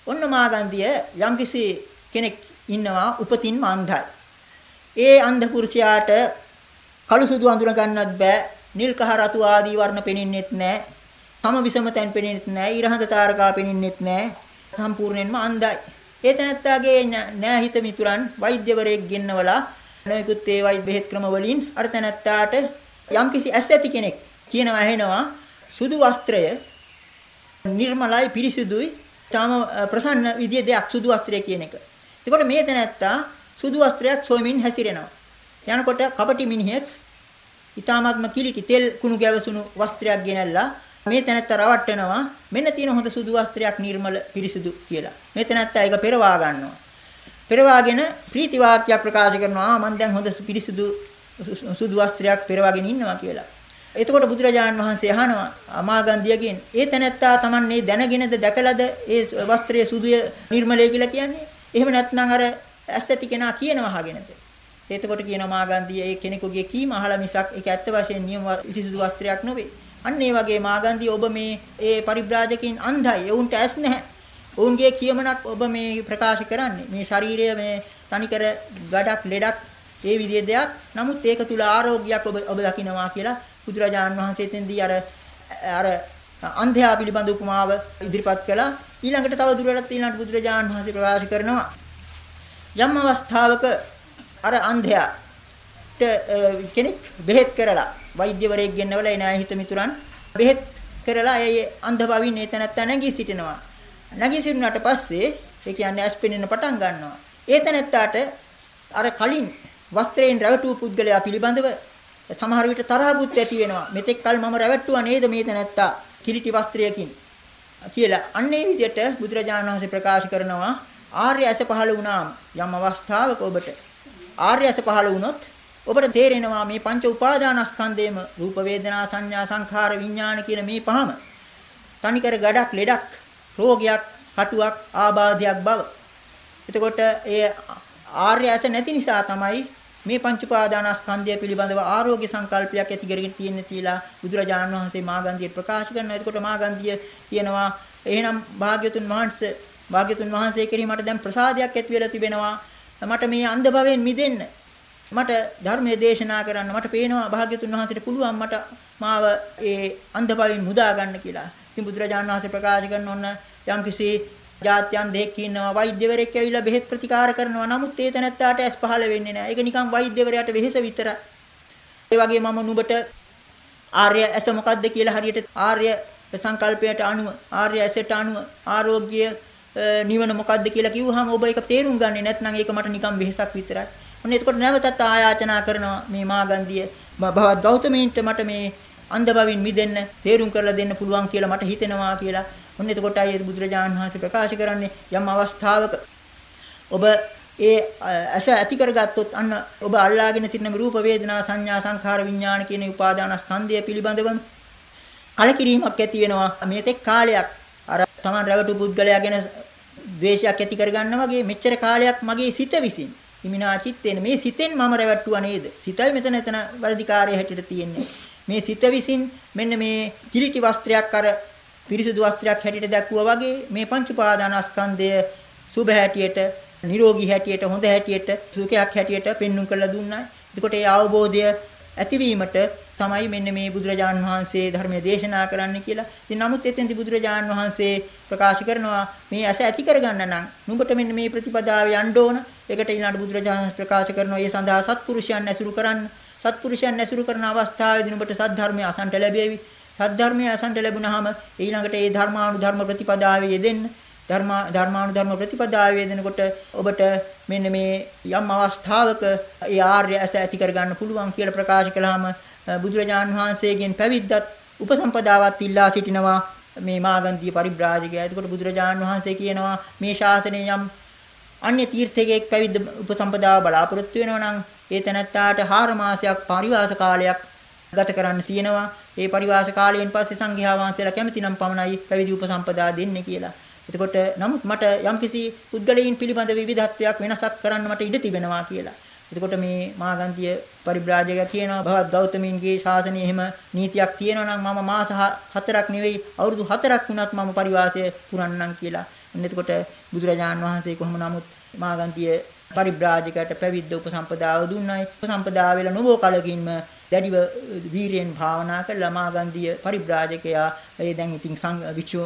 ඔන්න මාගන්ධිය යම්කිසි කෙනෙක් ඉන්නවා උපතින්ම අන්ධයි. ඒ අන්ධ පුරුෂයාට කළු සුදු අඳුන ගන්නත් බෑ. නිල් කහ රතු ආදී වර්ණ පෙනෙන්නෙත් නෑ. තම විසම තැන් පෙනෙන්නෙත් නෑ. ඊරහඳ තාරකා පෙනෙන්නෙත් නෑ. සම්පූර්ණයෙන්ම අන්ධයි. ඒ තැනත්තාගේ නෑහිත මිතුරන් වෛද්‍යවරයෙක් ගෙන්නවලා නොයෙකුත් ඒ වෛද්‍ය බෙහෙත් ක්‍රම වලින් අර තැනත්තාට යම්කිසි ඇස් ඇති කෙනෙක් කියනවා ඇහෙනවා සුදු වස්ත්‍රය නිර්මලයි පිරිසිදුයි තාම ප්‍රසන්න විදිය දෙයක් සුදු වස්ත්‍රය කියන එක. එතකොට මේ තැනත්තා සුදු වස්ත්‍රයක් සොයමින් හැසිරෙනවා. යනකොට කපටි මිනිහෙක් ඊ타මාත්ම කිලිටි තෙල් කුණු ගැවසුණු වස්ත්‍රයක් ගෙනල්ලා මේ තැනත්ත රවට්ටනවා මෙන්න තියෙන හොඳ සුදු වස්ත්‍රයක් නිර්මල පිරිසුදු කියලා. මේ තැනත්ත ඒක පෙරවා ගන්නවා. පෙරවාගෙන ප්‍රීති වාක්‍යයක් ප්‍රකාශ කරනවා මම දැන් හොඳ පිරිසුදු සුදු වස්ත්‍රයක් පෙරවාගෙන ඉන්නවා කියලා. එතකොට බුදුරජාණන් වහන්සේ අහනවා අමාගන්ධියගෙන් ඒ තැනැත්තා Tamanne දැනගෙනද දැකලාද ඒ වස්ත්‍රයේ සුදුය නිර්මලයි කියලා කියන්නේ? එහෙම නැත්නම් අර ඇස් ඇති කෙනා කියනවා අහගෙනද? එතකොට කියනවා මාගන්ධිය ඒ කෙනෙකුගේ කීම අහලා මිසක් ඒක ඇත්ත වශයෙන් නියම පිරිසුදු වස්ත්‍රයක් නෙවෙයි. අන්න ඒ වගේ මාගන්ධිය ඔබ මේ ඒ පරිබ්‍රාජකින් අන්ධයි. ඒුන්ට ඇස් නැහැ. ඔවුන්ගේ කියමනක් ඔබ මේ ප්‍රකාශ කරන්නේ. මේ ශරීරය මේ තනිකර ගඩක් ලෙඩක් ඒ විදිහේ දෙයක්. නමුත් ඒක තුල ආරෝග්‍යයක් ඔබ ඔබ දකිනවා කියලා බුදුරජාණන් වහන්සේ තෙන්දී අර අර අන්ධයා පිළිබඳ උපමාව ඉදිරිපත් කළා. ඊළඟට තව දුරටත් ඊළඟට බුදුරජාණන් වහන්සේ ප්‍රකාශ කරනවා යම් අවස්ථාවක අර අන්ධයා කෙනෙක් බෙහෙත් කරලා වෛද්‍යවරයෙක් ගෙන්නවලා ඒ නායහිත මිතුරන් බෙහෙත් කරලා ඒ අන්ධ බවින් ඒ තැනත්තා නැගී සිටිනවා. නැගී සිටිනාට පස්සේ ඒ කියන්නේ ඇස් පෙනෙන්න පටන් ගන්නවා. ඒ තැනත්තාට අර කලින් වස්ත්‍රයෙන් රැවටූ පුද්ගලයා පිළිබඳව සමහර විට තරහකුත් ඇති වෙනවා. මෙතෙක් කල මම රැවට්ටුවා නේද මේ තැනත්තා කිලිටි වස්ත්‍රයකින් කියලා. අන්න ඒ විදිහට බුදුරජාණන් වහන්සේ ප්‍රකාශ කරනවා ආර්ය ඇස පහළ වුණාම යම් අවස්ථාවක ඔබට ආර්ය ඇස පහළ වුණොත් ඔබට තේරෙනවා මේ පංච උපාදානස්කන්ධයේම රූප වේදනා සංඥා සංඛාර විඥාන කියන මේ පහම තනිකර ගඩක් ලෙඩක් රෝගයක් කටුවක් ආබාධයක් බව. එතකොට ඒ ආර්ය ඇස නැති නිසා තමයි මේ පංච උපාදානස්කන්ධය පිළිබඳව ආරෝග්‍ය සංකල්පයක් ඇති කරගෙන තියෙන්නේ කියලා බුදුරජාණන් වහන්සේ මාගන්ධියට ප්‍රකාශ කරනවා. එතකොට මාගන්ධිය කියනවා එහෙනම් භාග්‍යතුන් වහන්සේ භාග්‍යතුන් වහන්සේ කෙරෙහි මට දැන් ප්‍රසාදයක් ඇති වෙලා තිබෙනවා. මට මේ අන්ධ භවෙන් මිදෙන්න මට ධර්මයේ දේශනා කරන්න මට පේනවා භාග්‍යතුන් වහන්සේට පුළුවන් මට මාව ඒ අන්ධභාවයෙන් මුදා ගන්න කියලා. ඉතින් බුදුරජාණන් වහන්සේ ප්‍රකාශ කරන ඔන්න යම්කිසි ජාත්‍යන් දෙකක් ඉන්නවා වෛද්‍යවරයෙක් ඇවිල්ලා බෙහෙත් ප්‍රතිකාර කරනවා. නමුත් ඒ තැනත්තාට ඇස් පහළ වෙන්නේ නැහැ. ඒක නිකන් වෛද්‍යවරයාට වෙහෙස විතරයි. ඒ වගේ මම නුඹට ආර්ය ඇස මොකද්ද කියලා හරියට ආර්ය සංකල්පයට අනුව ආර්ය ඇසට අනුව ආරෝග්‍ය නිවන මොකද්ද කියලා කිව්වහම ඔබ ඒක තේරුම් ගන්නේ නැත්නම් ඒක මට නිකන් වෙහෙසක් විතරයි. ඔන්න එතකොට නැවතත් ආයාචනා කරනවා මේ මාගන්ධිය භවත් ගෞතමීන්ට මට මේ අන්ධ බවින් මිදෙන්න තේරුම් කරලා දෙන්න පුළුවන් කියලා මට හිතෙනවා කියලා. ඔන්න එතකොට අය බුදුරජාණන් වහන්සේ ප්‍රකාශ කරන්නේ යම් අවස්ථාවක ඔබ ඒ ඇස ඇති කරගත්තොත් අන්න ඔබ අල්ලාගෙන සිටින රූප වේදනා සංඥා සංඛාර විඥාන කියන උපාදානස්කන්ධය පිළිබඳවම කලකිරීමක් ඇති වෙනවා. මේතෙක් කාලයක් අර Taman රැවටු පුද්ගලයා ගැන ද්වේෂයක් ඇති කරගන්නා වගේ මෙච්චර කාලයක් මගේ සිත විසින් හිමිනා චිත්තේන මේ සිතෙන් මම රැවට්ටුවා නේද? සිතයි මෙතන එතන වර්ධිකාරය හැටියට තියෙන්නේ. මේ සිත විසින් මෙන්න මේ කිලිටි වස්ත්‍රයක් අර පිරිසුදු වස්ත්‍රයක් හැටියට දැක්වුවා වගේ මේ පංච උපාදානස්කන්ධය සුභ හැටියට නිරෝගී හැටියට හොඳ හැටියට සුඛයක් හැටියට පෙන්눔 කරලා දුන්නා. එතකොට ඒ අවබෝධය ඇතිවීමට තමයි මෙන්න මේ බුදුරජාන් වහන්සේ ධර්මයේ දේශනා කරන්න කියලා. ඉතින් නමුත් එතෙන්දි බුදුරජාන් වහන්සේ ප්‍රකාශ කරනවා මේ ඇස ඇති කරගන්න නම් නුඹට මෙන්න මේ ප්‍රතිපදාව යන්න ඕන. ඒකට ඊළඟ බුදුරජාන් ප්‍රකාශ කරනවා ඒ සඳහා සත්පුරුෂයන් ඇසුරු කරන්න. සත්පුරුෂයන් ඇසුරු කරන අවස්ථාවේදී නුඹට සද්ධර්මය අසන්ට ලැබෙවි. සද්ධර්මය අසන්ට ලැබුණාම ඊළඟට ඒ ධර්මානුධර්ම ප්‍රතිපදාවේ යෙදෙන්න. ධර්ම ධර්මානුධර්ම ප්‍රතිපදාවේ යෙදෙනකොට ඔබට මෙන්න මේ යම් අවස්ථාවක ඒ ආර්ය ඇස ඇති කරගන්න පුළුවන් කියලා ප්‍රකාශ කළාම බුදුරජාන් වහන්සේගෙන් පැවිද්දත් උපසම්පදාවත් ඉල්ලා සිටිනවා මේ මාගන්ධිය පරිබ්‍රාජකයා. එතකොට බුදුරජාන් වහන්සේ කියනවා මේ ශාසනය යම් අන්‍ය තීර්ථයක පැවිද්ද උපසම්පදාව බලාපොරොත්තු වෙනවා නම් ඒ තැනැත්තාට 4 මාසයක් පරිවාස කාලයක් ගත කරන්න තියෙනවා. ඒ පරිවාස කාලයෙන් පස්සේ සංඝයා වහන්සේලා කැමති නම් පමණයි පැවිදි උපසම්පදා දෙන්නේ කියලා. එතකොට නමුත් මට යම්කිසි පුද්ගලයන් පිළිබඳ විවිධත්වයක් වෙනසක් කරන්න මට ඉඩ තිබෙනවා කියලා. එතකොට මේ මාගන්තිය පරිබ්‍රාජකයා කියනවා භවත් ගෞතමීන්ගේ ශාසනයේ එහෙම නීතියක් තියෙනවා නම් මම මාස 4ක් නෙවෙයි අවුරුදු 4ක් වුණත් මම පරිවාසය පුරන්නම් කියලා. එතකොට බුදුරජාන් වහන්සේ කොහොම නමුත් මාගන්තිය පරිබ්‍රාජකයට පැවිද්ද උපසම්පදාව දුන්නයි. උපසම්පදාව වෙලා නොබෝ කලකින්ම දැඩිව වීරියෙන් භාවනා කළා මාගන්තිය පරිබ්‍රාජකයා ඒ දැන් ඉතින් සංඝ වික්ෂු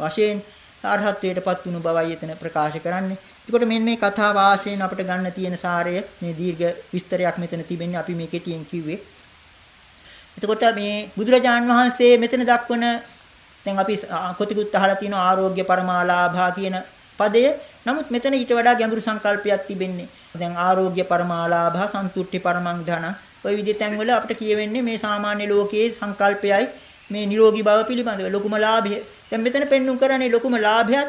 වශයෙන් අරහත්ත්වයටපත් වුණු බවයි එතන ප්‍රකාශ කරන්නේ. එතකොට මෙන්න මේ කතාව ආශයෙන් අපිට ගන්න තියෙන සාරය මේ දීර්ඝ විස්තරයක් මෙතන තිබෙන්නේ අපි මේ කෙටියෙන් කිව්වේ. එතකොට මේ බුදුරජාන් වහන්සේ මෙතන දක්වන දැන් අපි කොතිකුත් අහලා තියෙන ආරෝග්‍ය පරමාලාභා කියන පදය. නමුත් මෙතන ඊට වඩා ගැඹුරු සංකල්පයක් තිබෙන්නේ. දැන් ආරෝග්‍ය පරමාලාභා සන්තුට්ටි පරමං ධන ඔය විදිහ තැන්වල අපිට කියවෙන්නේ මේ සාමාන්‍ය ලෝකයේ සංකල්පයයි මේ නිරෝගී බව පිළිබඳව ලොකුම ලාභය. දැන් මෙතන පෙන්눔 කරන්නේ ලොකුම ලාභයත්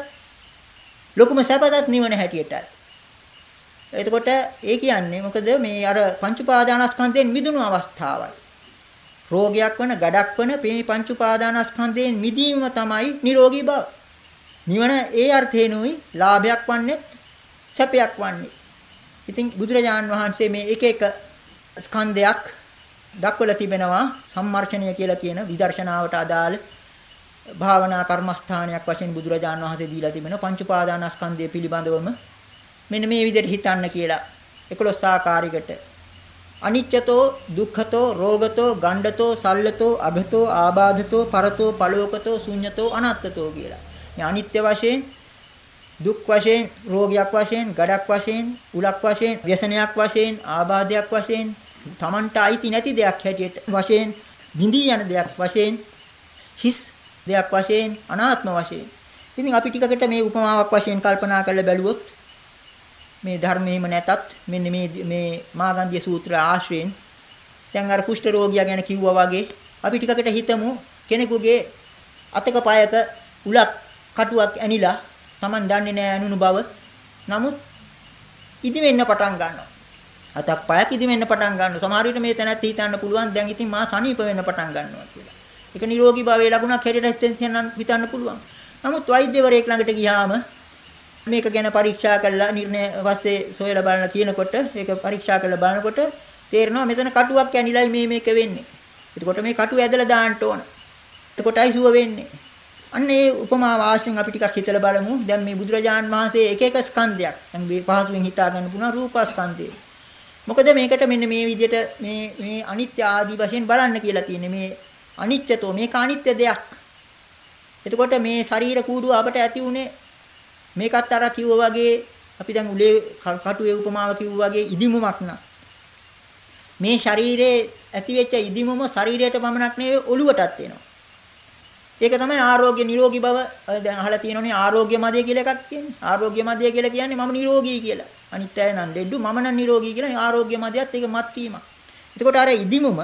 ලොකුම සැපතත් නිවන හැටියටයි. එතකොට ඒ කියන්නේ මොකද මේ අර පංච උපාදානස්කන්ධයෙන් මිදුණු අවස්ථාවයි. රෝගයක් වන, ගඩක් වන මේ පංච උපාදානස්කන්ධයෙන් මිදීම තමයි නිරෝගී බව. නිවන ඒ අර්ථේනුයි ලාභයක් වන්නේ සැපයක් වන්නේ. ඉතින් බුදුරජාන් වහන්සේ මේ එක එක ස්කන්ධයක් දක්වලා තිබෙනවා සම්මර්ෂණය කියලා කියන විදර්ශනාවට අදාළ භාවනා කර්මස්ථානයක් වශයෙන් බුදුරජාණන් වහන්සේ දීලා තිබෙන පංච උපාදානස්කන්ධය පිළිබඳවම මෙන්න මේ විදිහට හිතන්න කියලා. 11 ආකාරයකට අනිච්චතෝ දුක්ඛතෝ රෝගතෝ ගණ්ඩතෝ සල්ලතෝ අගතෝ ආබාධතෝ පරතෝ පලෝකතෝ ශුඤ්ඤතෝ අනත්තතෝ කියලා. මේ අනිත්‍ය වශයෙන් දුක් වශයෙන් රෝගයක් වශයෙන් ගඩක් වශයෙන් උලක් වශයෙන් ව්‍යසනයක් වශයෙන් ආබාධයක් වශයෙන් Tamanට අයිති නැති දෙයක් හැටියට වශයෙන් බිඳී යන දෙයක් වශයෙන් හිස් දෙයක් වශයෙන් අනාත්ම වශයෙන්. ඉතින් අපි ටිකකට මේ උපමාවක් වශයෙන් කල්පනා කරලා බැලුවොත් මේ ධර්මයේම නැතත් මෙන්න මේ මේ මාගන්ධිය සූත්‍ර ආශ්‍රයෙන් දැන් අර කුෂ්ඨ රෝගියා ගැන කිව්වා වගේ අපි ටිකකට හිතමු කෙනෙකුගේ අතක පායක උලක් කටුවක් ඇනිලා Taman දන්නේ නැහැ අනුණු බව. නමුත් ඉදිවෙන්න පටන් ගන්නවා. අතක් පායක් ඉදිවෙන්න පටන් ගන්නවා. සමහර විට මේ තැනත් හිතන්න පුළුවන් දැන් ඉතින් මා සනීප වෙන්න පටන් ගන්නවා කියලා. ඒක නිරෝගී භාවයේ ලකුණක් හැටියට හිතන්න පුළුවන්. නමුත් වෛද්‍යවරයෙක් ළඟට ගියාම මේක ගැන පරීක්ෂා කරලා නිර්ණය වශයෙන් සොයලා බලන කියනකොට ඒක පරීක්ෂා කරලා බලනකොට තේරෙනවා මෙතන කටුවක් ඇනිලයි මේ මේක වෙන්නේ. එතකොට මේ කටුව ඇදලා දාන්න ඕන. එතකොටයි සුව වෙන්නේ. අන්න ඒ උපමා වාසියෙන් අපි ටිකක් හිතලා බලමු. දැන් මේ බුදුරජාන් වහන්සේ එක එක ස්කන්ධයක් දැන් මේ පහසුවෙන් හිතා ගන්න පුළුවන් රූපස්කන්ධය. මොකද මේකට මෙන්න මේ විදිහට මේ මේ අනිත්‍ය ආදී වශයෙන් බලන්න කියලා තියෙන්නේ. මේ අනිත්‍යතෝ මේක අනිත්‍ය දෙයක්. එතකොට මේ ශරීර කූඩුව අපට ඇති උනේ මේකත් අර කිව්වා වගේ අපි දැන් උලේ කටුවේ උපමාව කිව්වා වගේ ඉදිමුමක් නා. මේ ශරීරයේ ඇතිවෙච්ච ඉදිමුම ශරීරයට පමණක් නෙවෙයි ඔළුවටත් එනවා. ඒක තමයි ආරෝග්‍ය නිරෝගී බව දැන් අහලා තියෙනෝනේ ආරෝග්‍ය මදය කියලා එකක් කියන්නේ. ආරෝග්‍ය මදය කියලා කියන්නේ මම නිරෝගී කියලා. අනිත් අය නම් දෙඩු මම නම් නිරෝගී කියලා ආරෝග්‍ය මදයත් ඒක මත් වීමක්. එතකොට අර ඉදිමුම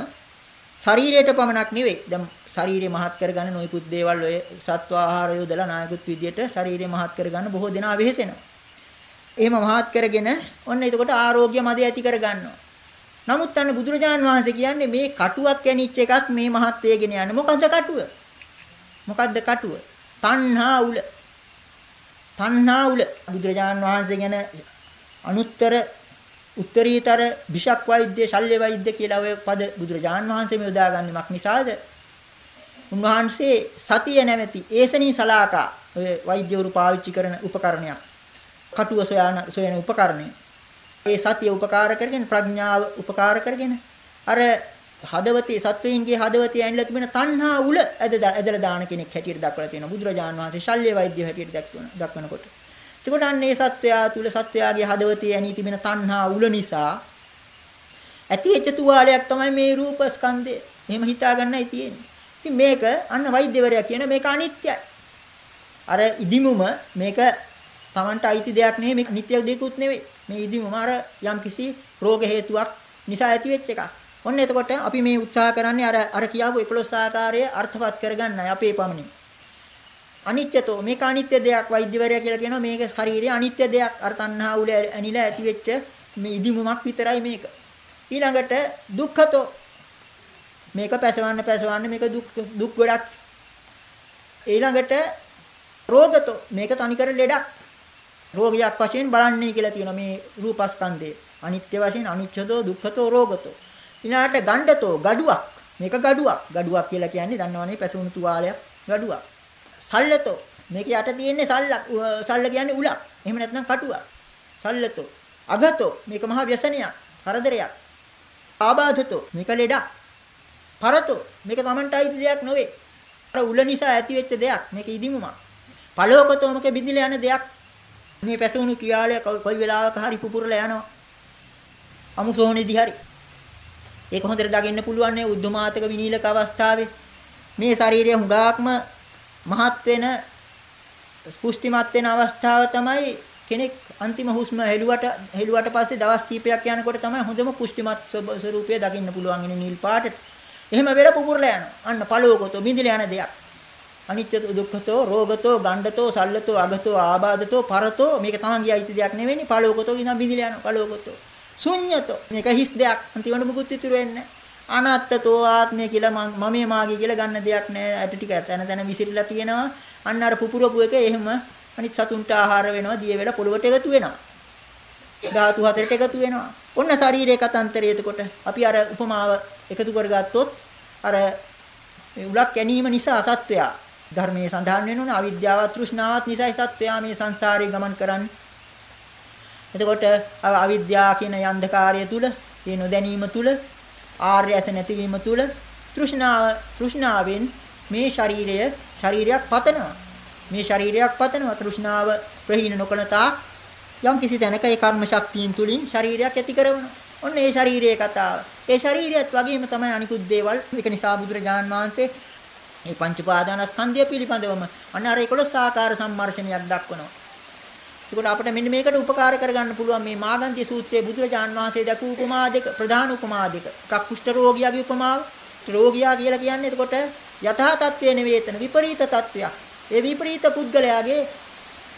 ශරීරයට පමණක් නෙවෙයි. දැන් ශරීරය මහත් කරගන්න නොයිකුත් දේවල් ඔය සත්ව ආහාර යොදලා නායකුත් විදියට ශරීරය මහත් කරගන්න බොහෝ දෙනා වෙහෙසෙනවා. එහෙම මහත් කරගෙන ඔන්න එතකොට ආරෝග්‍ය මදය ඇති කරගන්නවා. නමුත් අන්න බුදුරජාන් වහන්සේ කියන්නේ මේ කටුවක් ඇනිච්ච එකක් මේ මහත් වේගෙන යන්නේ. මොකද්ද කටුව? මොකද්ද කටුව? තණ්හා උල. තණ්හා උල. බුදුරජාන් වහන්සේ ගැන අනුත්තර උත්තරීතර විෂක් වෛද්‍ය ශල්‍ය වෛද්‍ය කියලා ඔය පද බුදුරජාන් වහන්සේ මේ යොදාගන්නේ මක් නිසාද? උන්වහන්සේ සතිය නැමැති ඒසනී සලාකා ඔය වෛද්‍යවරු පාවිච්චි කරන උපකරණයක්. කටුව සොයන සොයන උපකරණය. ඒ සතිය උපකාර කරගෙන ප්‍රඥාව උපකාර කරගෙන අර හදවතේ සත්වයින්ගේ හදවතේ ඇනිලා තිබෙන තණ්හා උල ඇදලා දාන කෙනෙක් හැටියට දක්වලා තියෙනවා. බුදුරජාන් වහන්සේ ශල්්‍ය වෛද්‍ය හැටියට දක්වන දක්වනකොට. එතකොට අන්න ඒ සත්වයා තුල සත්වයාගේ හදවතේ ඇනී තිබෙන තණ්හා උල නිසා ඇතිවෙච්ච තුවාලයක් තමයි මේ රූප ස්කන්ධය. එහෙම හිතා ගන්නයි තියෙන්නේ. ඉතින් මේක අන්න වෛද්‍යවරයා කියන මේක අනිත්‍යයි. අර ඉදිමුම මේක Tamanට අයිති දෙයක් නෙවෙයි මේක නිත්‍ය දෙයක්ුත් නෙවෙයි. මේ ඉදිමුම අර යම්කිසි රෝග හේතුවක් නිසා ඇතිවෙච්ච එකක්. ඔන්න එතකොට අපි මේ උත්සාහ කරන්නේ අර අර කියාපු 11 ආකාරයේ අර්ථවත් කරගන්නයි අපේ පමණින්. අනිත්‍යතෝ මේක අනිත්‍ය දෙයක් වෛද්‍යවරයා කියලා කියනවා. මේක ශරීරයේ අනිත්‍ය දෙයක්. අර තණ්හා උල ඇනිලා ඇතිවෙච්ච මේ ඉදිමුමක් විතරයි මේක. ඊළඟට දුක්ඛතෝ. මේක පැසවන්න පැසවන්න මේක දුක් දුක් ගොඩක්. ඊළඟට රෝගතෝ. මේක තනිකර ලෙඩක්. රෝගයක් වශයෙන් බලන්නේ කියලා තියෙනවා මේ රූපස්කන්ධය. අනිත්‍ය වශයෙන් අනිච්චතෝ දුක්ඛතෝ රෝගතෝ. ඊළඟට ගණ්ඩතෝ gaduwak මේක gaduwak gaduwak කියලා කියන්නේ දන්නවනේ පැසවුණු තුවාලයක් gaduwak සල්ලතෝ. මේක යට තියෙන්නේ සල්ලක්. සල්ල කියන්නේ උලක්. එහෙම නැත්නම් කටුවක්. සල්ලතෝ. අගතෝ. මේක මහා ව්‍යසනයක්. කරදරයක්. ආබාධතෝ. මේක ලෙඩක්. පරතෝ. මේක Tamanට අයිති දෙයක් නොවේ. අර උල නිසා ඇති වෙච්ච දෙයක්. මේක ඉදිමුමක්. පළෝකතෝ මේක බිඳිලා යන දෙයක්. මේ පැසුණු කියාලය කොයි වෙලාවක හරි පුපුරලා යනවා. අමුසෝනේදී හරි. ඒක හොඳට දකින්න පුළුවන් නේ උද්දමාතක විනීලක අවස්ථාවේ මේ ශරීරය හුඟාක්ම මහත් වෙන පුෂ්ටිමත් වෙන අවස්ථාව තමයි කෙනෙක් අන්තිම හුස්ම හෙළුවට හෙළුවට පස්සේ දවස් කීපයක් යනකොට තමයි හොඳම පුෂ්ටිමත් ස්වරූපය දකින්න පුළුවන් ඉන්නේ නිල් පාටට. එහෙම වෙල පුපුරලා යනවා. අන්න පළෝකතෝ බිඳිලා යන දෙයක්. අනිත්‍ය දුක්ඛතෝ රෝගතෝ ගණ්ඩතෝ සල්ලතෝ අගතෝ ආබාධතෝ පරතෝ මේක තමන්ගේ අයිති දෙයක් නෙවෙයි පළෝකතෝ ඉඳන් බිඳිලා යනවා පළෝකතෝ. ශුන්්‍යතෝ මේක හිස් දෙයක්. අන්තිමට මුකුත් ඉතුරු වෙන්නේ අනාත්තතෝ ආත්මය කියලා මමේ මාගේ කියලා ගන්න දෙයක් නෑ. අට ටික තන තන විසිරලා තියෙනවා. අන්න අර පුපුරපු එක එහෙම අනිත් සතුන්ට ආහාර වෙනවා, දිය වෙලා පොළවට එකතු වෙනවා. ධාතු හතරට එකතු වෙනවා. ඔන්න ශරීරයේ කතන්තරය එතකොට අපි අර උපමාව එකතු කරගත්තොත් අර උලක් ගැනීම නිසා සත්වයා ධර්මයේ සඳහන් වෙනුනේ අවිද්‍යාව තෘෂ්ණාවත් නිසායි සත්වයා මේ සංසාරේ ගමන් කරන්නේ. එතකොට අවිද්‍යාව කියන යන්ධකාරය තුල, ඒ නොදැනීම තුල, ආර්ය ඇස නැතිවීම තුල තෘෂ්ණාව තෘෂ්ණාවෙන් මේ ශරීරය ශරීරයක් පතනවා. මේ ශරීරයක් පතනවා තෘෂ්ණාව ප්‍රහීන නොකන තාක් යම් කිසි තැනක ඒ කර්ම ශක්තියින් තුලින් ශරීරයක් ඇති කරනවා. ඔන්න ඒ ශරීරයේ කතාව. ඒ ශරීරයත් වගේම තමයි අනිකුත් දේවල්. ඒක නිසා බුදුරජාන් වහන්සේ මේ පංච උපාදානස්කන්ධය පිළිබඳවම අන්න අර 11 ආකාර සම්මර්ෂණයක් දක්වනවා. ඒකට අපිට මෙන්න මේකට උපකාර කරගන්න පුළුවන් මේ මාගන්ති සූත්‍රයේ බුදුරජාන් වහන්සේ දක්වපු උපමා දෙක ප්‍රධාන උපමා දෙක. එකක් කුෂ්ඨ රෝගියාගේ උපමාව. රෝගියා කියලා කියන්නේ එතකොට යථා තත්ත්වය නෙවෙතන විපරීත තත්ත්වයක්. ඒ විපරීත පුද්ගලයාගේ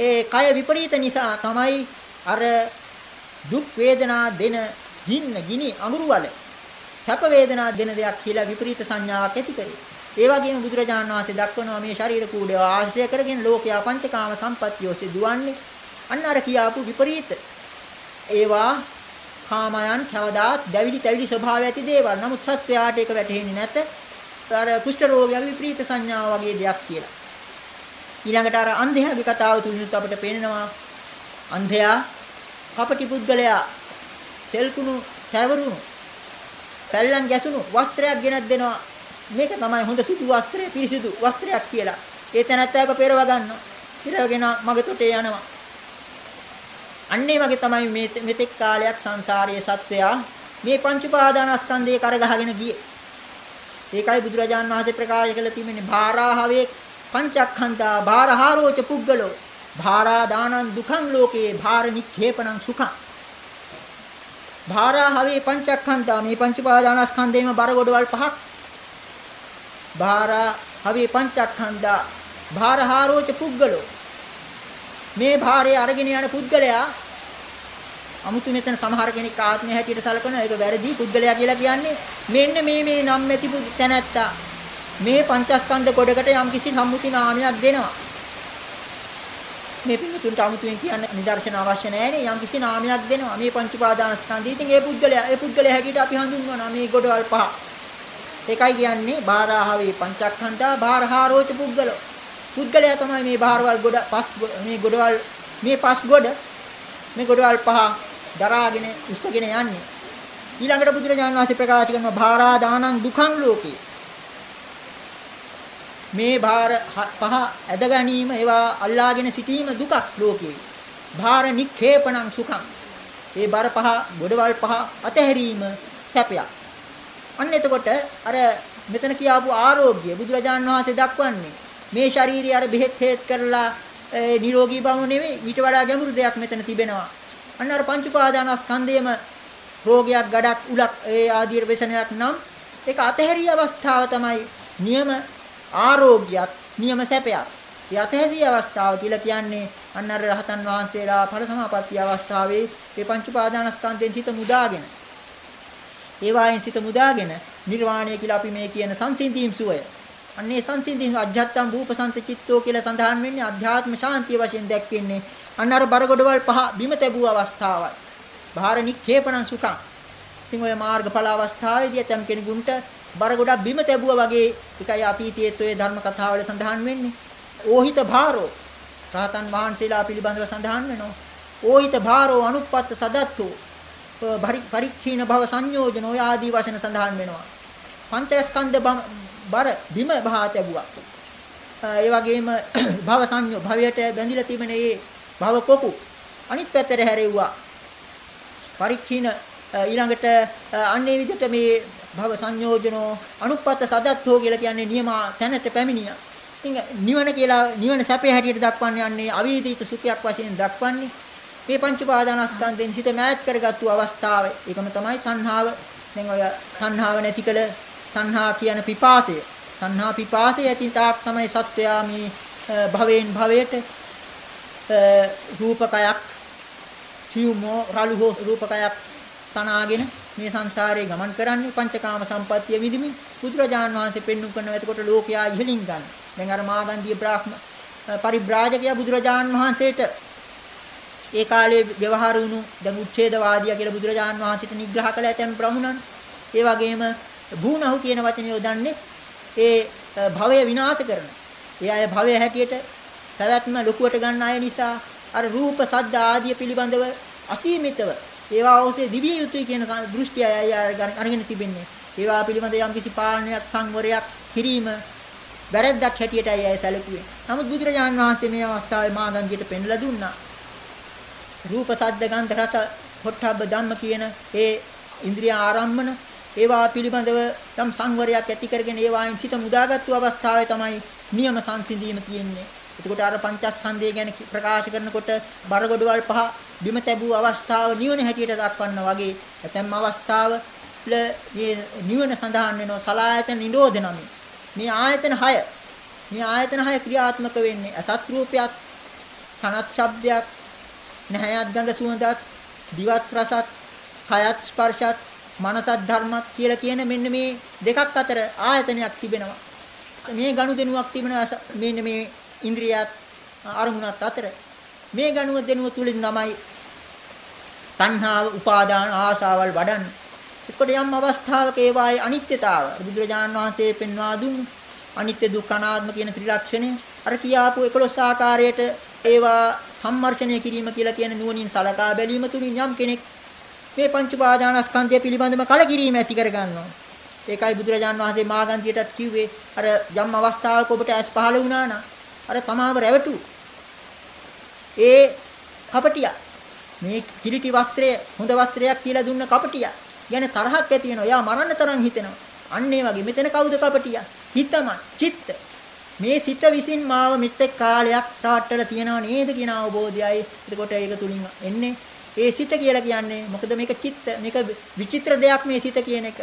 ඒ කය විපරීත නිසා තමයි අර දුක් වේදනා දෙන ගින්න ගිනි අඟුරු වල සැප වේදනා දෙන දෙයක් කියලා විපරීත සංඥාවක් ඇති කරේ. ඒ වගේම බුදුරජාණන් වහන්සේ දක්වනවා මේ ශරීර කූඩය ආශ්‍රය කරගෙන ලෝකයා පංචකාම සම්පත්තිය ඔස්සේ දුවන්නේ. අන්න අර කියාපු විපරීත ඒවා කාමයන් කවදාත් දැවිලි තැවිලි ස්වභාවය ඇති දේවල්. නමුත් සත්වයාට ඒක වැටහෙන්නේ නැත. අර කුෂ්ඨ රෝගියාගේ විපරීත සංඥාව වගේ දෙයක් කියලා. ඊළඟට අර අන්ධයාගේ කතාව තුලිනුත් අපිට පේනවා අන්ධයා කපටි පුද්ගලයා තෙල්කුණු තැවරුණු පැල්ලන් ගැසුණු වස්ත්‍රයක් ගෙනත් දෙනවා මේක තමයි හොඳ සුදු වස්ත්‍රය පිරිසිදු වස්ත්‍රයක් කියලා ඒ තැනත්තාක පෙරව ගන්නවා පෙරවගෙන මගේ තොටේ යනවා අන්නේ වගේ තමයි මේ මෙතෙක් කාලයක් සංසාරයේ සත්වයා මේ පංච උපාදානස්කන්ධේ කරගහගෙන ගියේ. ඒකයි බුදුරජාන් වහන්සේ ප්‍රකාශ කළ තිබෙන්නේ භාරාහවේ පංචක්ඛන්තා භාරහාරෝච පුද්ගලෝ. භාරා දානං දුඛං ලෝකේ භාර නික්ඛේපණං සුඛං. භාරාහවේ පංචක්ඛන්තා මේ පංච පාදානස්කන්ධේම බර ගොඩවල් පහක්. භාරාහවේ පංචක්ඛන්තා භාරහාරෝච පුද්ගලෝ. මේ භාරය අරගෙන යන පුද්ගලයා 아무튼 මෙතන සමහර කෙනෙක් ආත්මය හැටියට සලකන ඒක වැරදි පුද්ගලයා කියලා කියන්නේ මෙන්න මේ මේ නම් නැති තැනැත්තා මේ පංචස්කන්ධ කොටකට යම්කිසි සම්මුති නාමයක් දෙනවා මේ පින්තුන්ට අමුතුවෙන් කියන්න නිදර්ශන අවශ්‍ය නැහැනේ යම්කිසි නාමයක් දෙනවා මේ පංච උපාදානස්කන්ධය. ඉතින් ඒ පුද්ගලයා ඒ පුද්ගලයා හැටියට අපි හඳුන්වනවා මේ ගොඩවල් පහ. ඒකයි කියන්නේ බාරාහවේ පංචස්කන්ධා බාරහාරෝච පුද්ගලෝ. පුද්ගලයා තමයි මේ බාරවල් ගොඩ පස් මේ ගොඩවල් මේ පස් ගොඩ මේ ගොඩවල් පහ දරාගෙන උස්සගෙන යන්නේ. ඊළඟට බුදුරජාණන් වහන්සේ ප්‍රකාශ කරනවා භාරා දානං දුකං ලෝකේ. මේ භාර පහ ඇද ගැනීම ඒවා අල්ලාගෙන සිටීම දුකක් ලෝකේ. භාර නික්ඛේපණං සුඛං. ඒ බර පහ ගොඩවල් පහ අතහැරීම සැපයක්. අන්න එතකොට අර මෙතන කියාපු ආරෝග්‍ය බුදුරජාණන් වහන්සේ දක්වන්නේ මේ ශාරීරිය අර බෙහෙත් හේත් කරලා නිරෝගී බව නෙවෙයි ඊට වඩා ගැඹුරු දෙයක් මෙතන තිබෙනවා. අන්න අර පංච උපාදානස්කන්ධයේම රෝගයක් ගඩක් උලක් ඒ ආදී වෙසනයක් නම් ඒක අතහැරිය අවස්ථාව තමයි නියම ආරෝග්‍යයක් නියම සැපයක්. ඒ අතහැරිය අවස්ථාව කියලා කියන්නේ අන්න අර රහතන් වහන්සේලා ඵල සමාපatti අවස්ථාවේ මේ පංච උපාදානස්කන්ධයෙන් සිත මුදාගෙන ඒ වයින් සිත මුදාගෙන නිර්වාණය කියලා අපි මේ කියන සංසිඳීම් සුවය. අන්නේ සංසිඳීම් අධ්‍යාත්ම රූපසන්ත චිත්තෝ කියලා සඳහන් වෙන්නේ අධ්‍යාත්ම ශාන්තිය වශයෙන් දැක්වෙන්නේ. අන්න අර බරගොඩවල් පහ බිම තැබුව අවස්ථාවයි. භාර නික්ඛේපණං සුඛං. ඉතින් ඔය මාර්ගඵල අවස්ථාවේදී ඇතම් කෙනෙකුට බර ගොඩක් බිම තැබුවා වගේ එකයි අතීතයේත් ඔය ධර්ම කතාවල සඳහන් වෙන්නේ. ඕහිත භාරෝ රහතන් වහන්සේලා පිළිබඳව සඳහන් වෙනවා. ඕහිත භාරෝ අනුප්පත්ත සදත්තු පරික්ඛීන භව සංයෝජන ඔය ආදී වචන සඳහන් වෙනවා. පංචස්කන්ධ බර බිම බහා තැබුවා. ඒ වගේම [CLEARS THROAT] භව සංයෝ භවයට බැඳිලා තිබෙන මේ භව කොපු අනිත් පැත්තට හැරෙව්වා. පරික්ඛීන ඊළඟට අන්නේ විදිහට මේ භව සංයෝජනෝ අනුප්පත්ත සදත්තෝ කියලා කියන්නේ නියම තැනට පැමිණියා. ඉතින් නිවන කියලා නිවන සැපේ හැටියට දක්වන්නේ අන්නේ අවීදිත සුඛයක් වශයෙන් දක්වන්නේ. මේ පංච පාදානස්කන්ධෙන් සිත මෑත් කරගත්තු අවස්ථාව. ඒකම තමයි තණ්හාව. දැන් ඔය තණ්හාව නැති කළ තණ්හා කියන පිපාසය. තණ්හා පිපාසය ඇති තාක් තමයි සත්වයා මේ භවෙන් භවයට රූපකයක් සියුමෝ රළු හෝ රූපකයක් තනාගෙන මේ සංසාරේ ගමන් කරන්නේ පංචකාම සම්පත්තිය විදිමින් බුදුරජාන් වහන්සේ පෙන්වු කරනවා එතකොට ලෝකයා ඉහළින් ගන්න. දැන් අර මාගන්ධිය බ්‍රාහ්ම පරිබ්‍රාජකයා බුදුරජාන් වහන්සේට ඒ කාලේ ව්‍යවහාර වුණු දැන් උච්ඡේදවාදියා කියලා බුදුරජාන් වහන්සේට නිග්‍රහ කළ ඇතැම් ප්‍රමුණන් ඒ වගේම භූනහු කියන වචනේ යොදන්නේ ඒ භවය විනාශ කරන. ඒ අය භවය හැටියට පැවැත්ම ලොකුවට ගන්න අය නිසා අර රූප සද්ද ආදී පිළිබඳව අසීමිතව ඒවා ඔස්සේ දිවිය යුතුයි කියන දෘෂ්ටිය අය අරගෙන තිබෙන්නේ. ඒවා පිළිබඳ යම්කිසි පාලනයක් සංවරයක් කිරීම වැරද්දක් හැටියට අය සැලකුවේ. නමුත් බුදුරජාණන් වහන්සේ මේ අවස්ථාවේ මාගන්ධියට පෙන්ලා දුන්නා. රූප සද්ද ගන්ධ රස පොට්ටබ්බ ධම්ම කියන ඒ ඉන්ද්‍රිය ආරම්මන ඒවා පිළිබඳව යම් සංවරයක් ඇති කරගෙන ඒවායින් සිත මුදාගත්තු අවස්ථාවේ තමයි නියම සංසිඳීම තියෙන්නේ. එතකොට අර පංචස්කන්ධය ගැන ප්‍රකාශ කරනකොට බරගොඩවල් පහ බිම තැබූ අවස්ථාව නිවන හැටියට දක්වන්න වගේ ඇතැම් අවස්ථාව මේ නිවන සඳහන් වෙනවා සලායතන නිරෝධ නමින්. මේ ආයතන 6 මේ ආයතන 6 ක්‍රියාත්මක වෙන්නේ අසත් රූපයක්, කනත් ශබ්දයක්, නැහැයත් ගඳ සුවඳත්, දිවත් රසත්, කයත් ස්පර්ශත්, මනසත් ධර්මත් කියලා කියන මෙන්න මේ දෙකක් අතර ආයතනයක් තිබෙනවා. මේ ගනුදෙනුවක් තිබෙනවා මෙන්න මේ ඉන්ද්‍රියත් අරමුණත් අතර මේ ගනුව දෙනුව තුලින් තමයි තණ්හාව උපාදාන ආසාවල් වඩන්නේ. එතකොට යම් අවස්ථාවක ඒවායේ අනිත්‍යතාව බුදුරජාණන් වහන්සේ පෙන්වා දුන්නු අනිත්‍ය දුක්ඛ අනාත්ම කියන ත්‍රිලක්ෂණය අර කියාපු 11 ආකාරයට ඒවා සම්මර්ෂණය කිරීම කියලා කියන නුවණින් සලකා බැලීම තුලින් යම් කෙනෙක් මේ පංච උපාදානස්කන්ධය පිළිබඳව කලකිරීම ඇති කර ගන්නවා. ඒකයි බුදුරජාන් වහන්සේ මාගන්තියටත් කිව්වේ අර යම් අවස්ථාවක ඔබට ඇස් පහළ වුණා නම් අර තමාව රැවටු. ඒ කපටියා මේ කිලිටි වස්ත්‍රය හොඳ වස්ත්‍රයක් කියලා දුන්න කපටියා. ගැන තරහක් ඇති වෙනවා. එයා මරන්න තරම් හිතෙනවා. අන්න ඒ වගේ මෙතන කවුද කපටියා? හිතම චිත්ත. මේ සිත විසින් මාව මෙතෙක් කාලයක් රාට්ටල තියනව නේද කියන අවබෝධයයි. එතකොට ඒක තුලින් එන්නේ ඒ සිත කියලා කියන්නේ මොකද මේක චිත්ත මේක විචිත්‍ර දෙයක් මේ සිත කියන එක.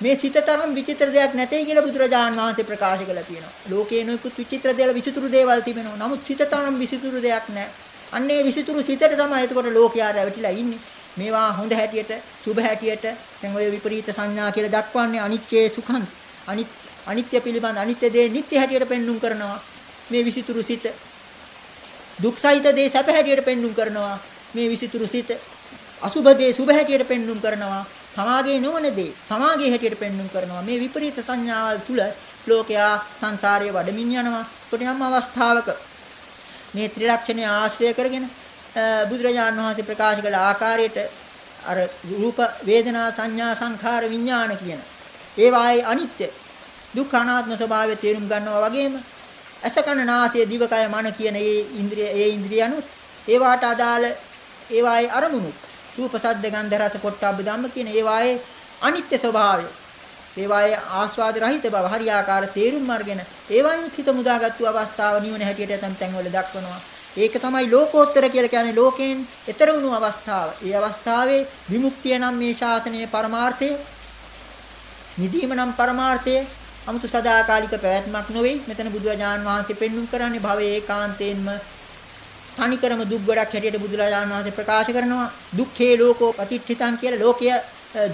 මේ සිත තරම් විචිත්‍ර දෙයක් නැtei කියලා බුදුරජාණන් වහන්සේ ප්‍රකාශ කළා තියෙනවා. ලෝකේ නොයෙකුත් විචිත්‍ර දේවල් විචිතුරු දේවල් තිබෙනවා. නමුත් සිත තරම් විචිතුරු දෙයක් නැහැ. අන්නේ විචිතුරු සිතට තමයි එතකොට ලෝකයා රැවටිලා ඉන්නේ. මේවා හොඳ හැටියට, සුභ හැටියට දැන් ඔය විපරීත සංඥා කියලා දක්වන්නේ අනිච්චේ සුඛං. අනිත් අනිත්‍ය පිළිබඳ අනිත්‍ය දේ නිට්ටය හැටියට පෙන්눔 කරනවා. මේ විචිතුරු සිත. දුක්සහිත දේ සැප හැටියට පෙන්눔 කරනවා. මේ විචිතුරු සිත. අසුභ දේ සුභ හැටියට පෙන්눔 කරනවා. තමාගේ නොවන දේ තමාගේ හැටියට පෙන්눔 කරනවා. මේ විපරීත සංඥාවල් තුල ලෝකයා සංසාරයේ වඩමින් යනවා. කොට යම් අවස්ථාවක මේ ත්‍රිලක්ෂණය ආශ්‍රය කරගෙන බුදුරජාණන් වහන්සේ ප්‍රකාශ කළ ආකාරයට අර රූප වේදනා සංඥා සංඛාර විඥාන කියන ඒවායේ අනිත්‍ය දුක්ඛ අනාත්ම ස්වභාවය තේරුම් ගන්නවා වගේම අසකන නාසය දිවකය මන කියන ඒ ඉන්ද්‍රිය ඒ ඉන්ද්‍රියනුත් ඒවාට අදාළ ඒවායේ අරමුණු රූප සද්ද ගන්ධ රස පොට්ටබ්බ ධම්ම කියන ඒවායේ අනිත්‍ය ස්වභාවය ඒවායේ ආස්වාද රහිත බව හරියාකාර තේරුම් අරගෙන ඒවන් හිත මුදාගත්තු අවස්ථාව නිවන හැටියට යම් තැන්වල දක්වනවා ඒක තමයි ලෝකෝත්තර කියලා කියන්නේ ලෝකයෙන් එතර වුණු අවස්ථාව. ඒ අවස්ථාවේ විමුක්තිය නම් මේ ශාසනයේ පරමාර්ථය. නිදීම නම් පරමාර්ථය. 아무තු සදාකාලික පැවැත්මක් නොවේ. මෙතන බුදුරජාන් වහන්සේ පෙන්눔 කරන්නේ භවයේ ඒකාන්තයෙන්ම තනිකරම දුක් ගොඩක් හැටියට බුදුරජාණන් වහන්සේ ප්‍රකාශ කරනවා. දුක්ඛේ ලෝකෝ පතිට්ඨිතං කියලා ලෝකය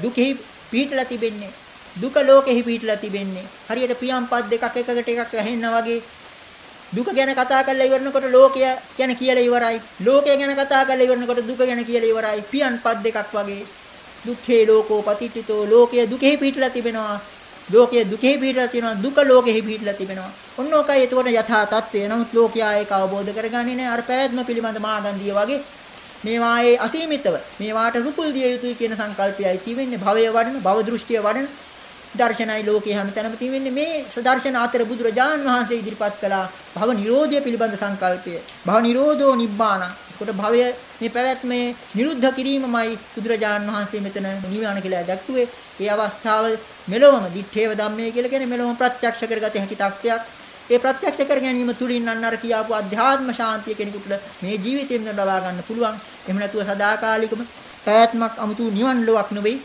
දුකෙහි පිහිටලා තිබෙන්නේ. දුක ලෝකෙහි පිහිටලා තිබෙන්නේ. හරියට පියම්පත් දෙකක් එකකට එකක් වැහෙන්නා වගේ දුක ගැන කතා කරලා ඉවරනකොට ලෝකය ගැන කියලා ඉවරයි. ලෝකය ගැන කතා කරලා ඉවරනකොට දුක ගැන කියලා ඉවරයි. පියන් පද දෙකක් වගේ. දුක්ඛේ ලෝකෝ පතිට්ඨිතෝ ලෝකය දුකෙහි පිටලා තිබෙනවා. ලෝකය දුකෙහි පිටලා තියෙනවා. දුක ලෝකෙහි පිටලා තිබෙනවා. ඔන්න ඔකයි එතකොට යථා තත්ත්වය. නමුත් ලෝකයා ඒක අවබෝධ කරගන්නේ නැහැ. අර පැවැත්ම පිළිබඳ මාගන්ධිය වගේ මේවායේ අසීමිතව මේවාට රුකුල් දිය යුතුයි කියන සංකල්පයයි තියෙන්නේ. භවය වඩන, භව දෘෂ්ටිය වඩන දර්ශනයි ලෝකයේ හැමතැනම තියෙන්නේ මේ සදර්ශන අතර බුදුරජාන් වහන්සේ ඉදිරිපත් කළා භව නිරෝධය පිළිබඳ සංකල්පය. භව නිරෝධෝ නිබ්බාන. ඒකට භවය මේ පැවැත්මේ නිරුද්ධ කිරීමමයි බුදුරජාන් වහන්සේ මෙතන නිවන කියලා දැක්ුවේ. ඒ අවස්ථාව මෙලොවම දිත්තේව ධම්මේ කියලා කියන්නේ මෙලොවම ප්‍රත්‍යක්ෂ කරගත හැකි තත්ත්වයක්. ඒ ප්‍රත්‍යක්ෂ කර ගැනීම තුලින් අන්න අර කියාපු අධ්‍යාත්ම ශාන්තිය කෙනෙකුට මේ ජීවිතයෙන් ලබා ගන්න පුළුවන්. එහෙම නැතුව සදාකාලිකම පැවැත්මක් 아무තු නිවන් ලෝක් නෙවෙයි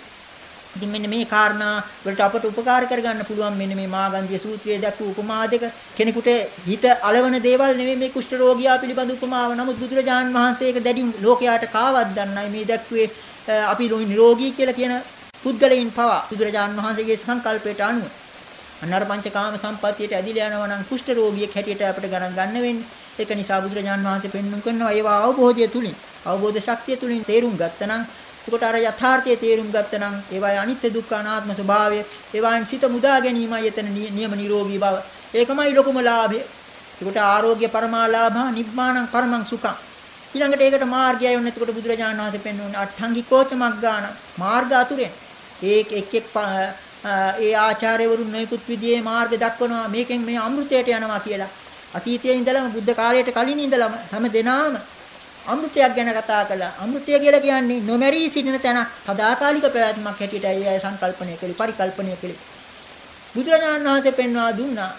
ඉතින් මෙන්න මේ කාරණා වලට අපට උපකාර කරගන්න පුළුවන් මෙන්න මේ මාගන්ධිය සූත්‍රයේ දක්වපු උපමා දෙක කෙනෙකුට හිත అలවන දේවල් නෙමෙයි මේ කුෂ්ඨ රෝගියා පිළිබඳ උපමාව. නමුත් බුදුරජාන් වහන්සේ ඒක දැඩි ලෝකයාට කාවත් දන්නයි මේ දැක්ුවේ අපි නිරෝගී කියලා කියන පුද්ගලයන් පවා බුදුරජාන් වහන්සේගේ සංකල්පයට අනුව අන්නර පංචකාම සම්පත්තියට ඇදිලා යනවා නම් කුෂ්ඨ රෝගියෙක් හැටියට අපිට ගණන් ගන්න වෙන්නේ. ඒක නිසා බුදුරජාන් වහන්සේ පෙන්වුම් කරනවා ඒවා අවබෝධය තුලින් අවබෝධ ශක්තිය තුලින් තේරුම් ගත්තනම් එතකොට අර යථාර්ථයේ තේරුම් ගත්තනම් ඒවායේ අනිත්‍ය දුක්ඛ අනාත්ම ස්වභාවය ඒවායින් සිත මුදා ගැනීමයි එතන නියම නිරෝගී බව. ඒකමයි ලොකුම ලාභය. එතකොට ආරෝග්‍ය පරමාලාභා නිබ්බාණං පරමං සුඛං. ඊළඟට ඒකට මාර්ගයයි ඔන්න එතකොට බුදුරජාණන් වහන්සේ පෙන්වන්නේ අට්ඨංගිකෝච මග්ගාණ මාර්ග අතුරෙන්. ඒ එක් එක් ඒ ආචාර්යවරුන් නොයෙකුත් විදිහේ මාර්ග දක්වනවා මේකෙන් මේ අමෘතයට යනවා කියලා. අතීතයේ ඉඳලම බුද්ධ කාලයට කලින් ඉඳලම හැම දිනාම අමෘතයක් ගැන කතා කළා. අමෘතය කියලා කියන්නේ නොමැරී සිටින තැන සදාකාලික පැවැත්මක් හැටියට අය සංකල්පණය කළේ, පරිකල්පනය කළේ. බුදුරජාණන් වහන්සේ පෙන්වා දුන්නා.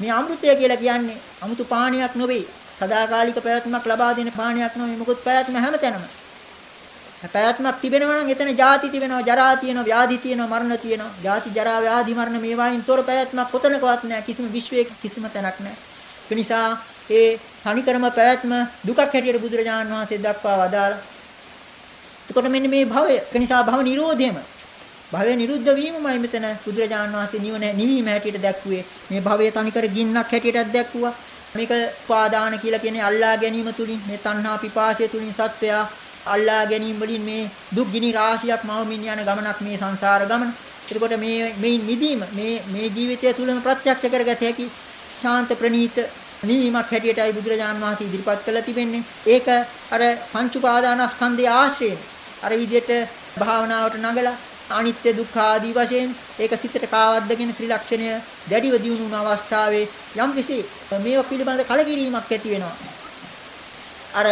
මේ අමෘතය කියලා කියන්නේ 아무තු පානයක් නොවේ. සදාකාලික පැවැත්මක් ලබා දෙන පානයක් නොවේ. මොකද පැවැත්ම හැමතැනම. පැවැත්මක් තිබෙනවා නම් එතන ජාති තිබෙනවා, ජරා තියෙනවා, ව්‍යාධි තියෙනවා, මරණ තියෙනවා. ජාති, ජරා, ව්‍යාධි, මරණ මේවායින් තොර පැවැත්මක් කොතනකවත් නැහැ. කිසිම විශ්වයක කිසිම තැනක් නැහැ. ඒ නිසා ඒ තනිකරම පැවැත්ම දුකක් හැටියට බුදුරජාණන් වහන්සේ දක්වා වදාළා. එතකොට මෙන්න මේ භවය, ඒ නිසා භව නිරෝධයම භවය නිරුද්ධ වීමමයි මෙතන බුදුරජාණන් වහන්සේ නිවන නිවීම හැටියට දැක්ුවේ. මේ භවය තනිකර ගින්නක් හැටියටත් දැක්ුවා. මේක උපාදාන කියලා කියන්නේ අල්ලා ගැනීම තුලින් මේ තණ්හා පිපාසය තුලින් සත්වයා අල්ලා ගැනීම වලින් මේ දුක් ගිනි රාශියක් මවමින් යන ගමනක් මේ සංසාර ගමන. එතකොට මේ මේ මිදීම මේ මේ ජීවිතය තුලම ප්‍රත්‍යක්ෂ කරගත හැකි ශාන්ත ප්‍රණීත නිවීමක් හැටියටයි බුදුරජාන් වහන්සේ ඉදිරිපත් කළා තිබෙන්නේ. ඒක අර පංච උපාදානස්කන්ධයේ ආශ්‍රයෙන් අර විදිහට භාවනාවට නගලා අනිත්‍ය දුක්ඛ ආදී වශයෙන් ඒක සිතට කාවද්දගෙන ත්‍රිලක්ෂණය දැඩිව දියුණු වුණ අවස්ථාවේ යම්කිසි මේව පිළිබඳ කලකිරීමක් ඇති වෙනවා. අර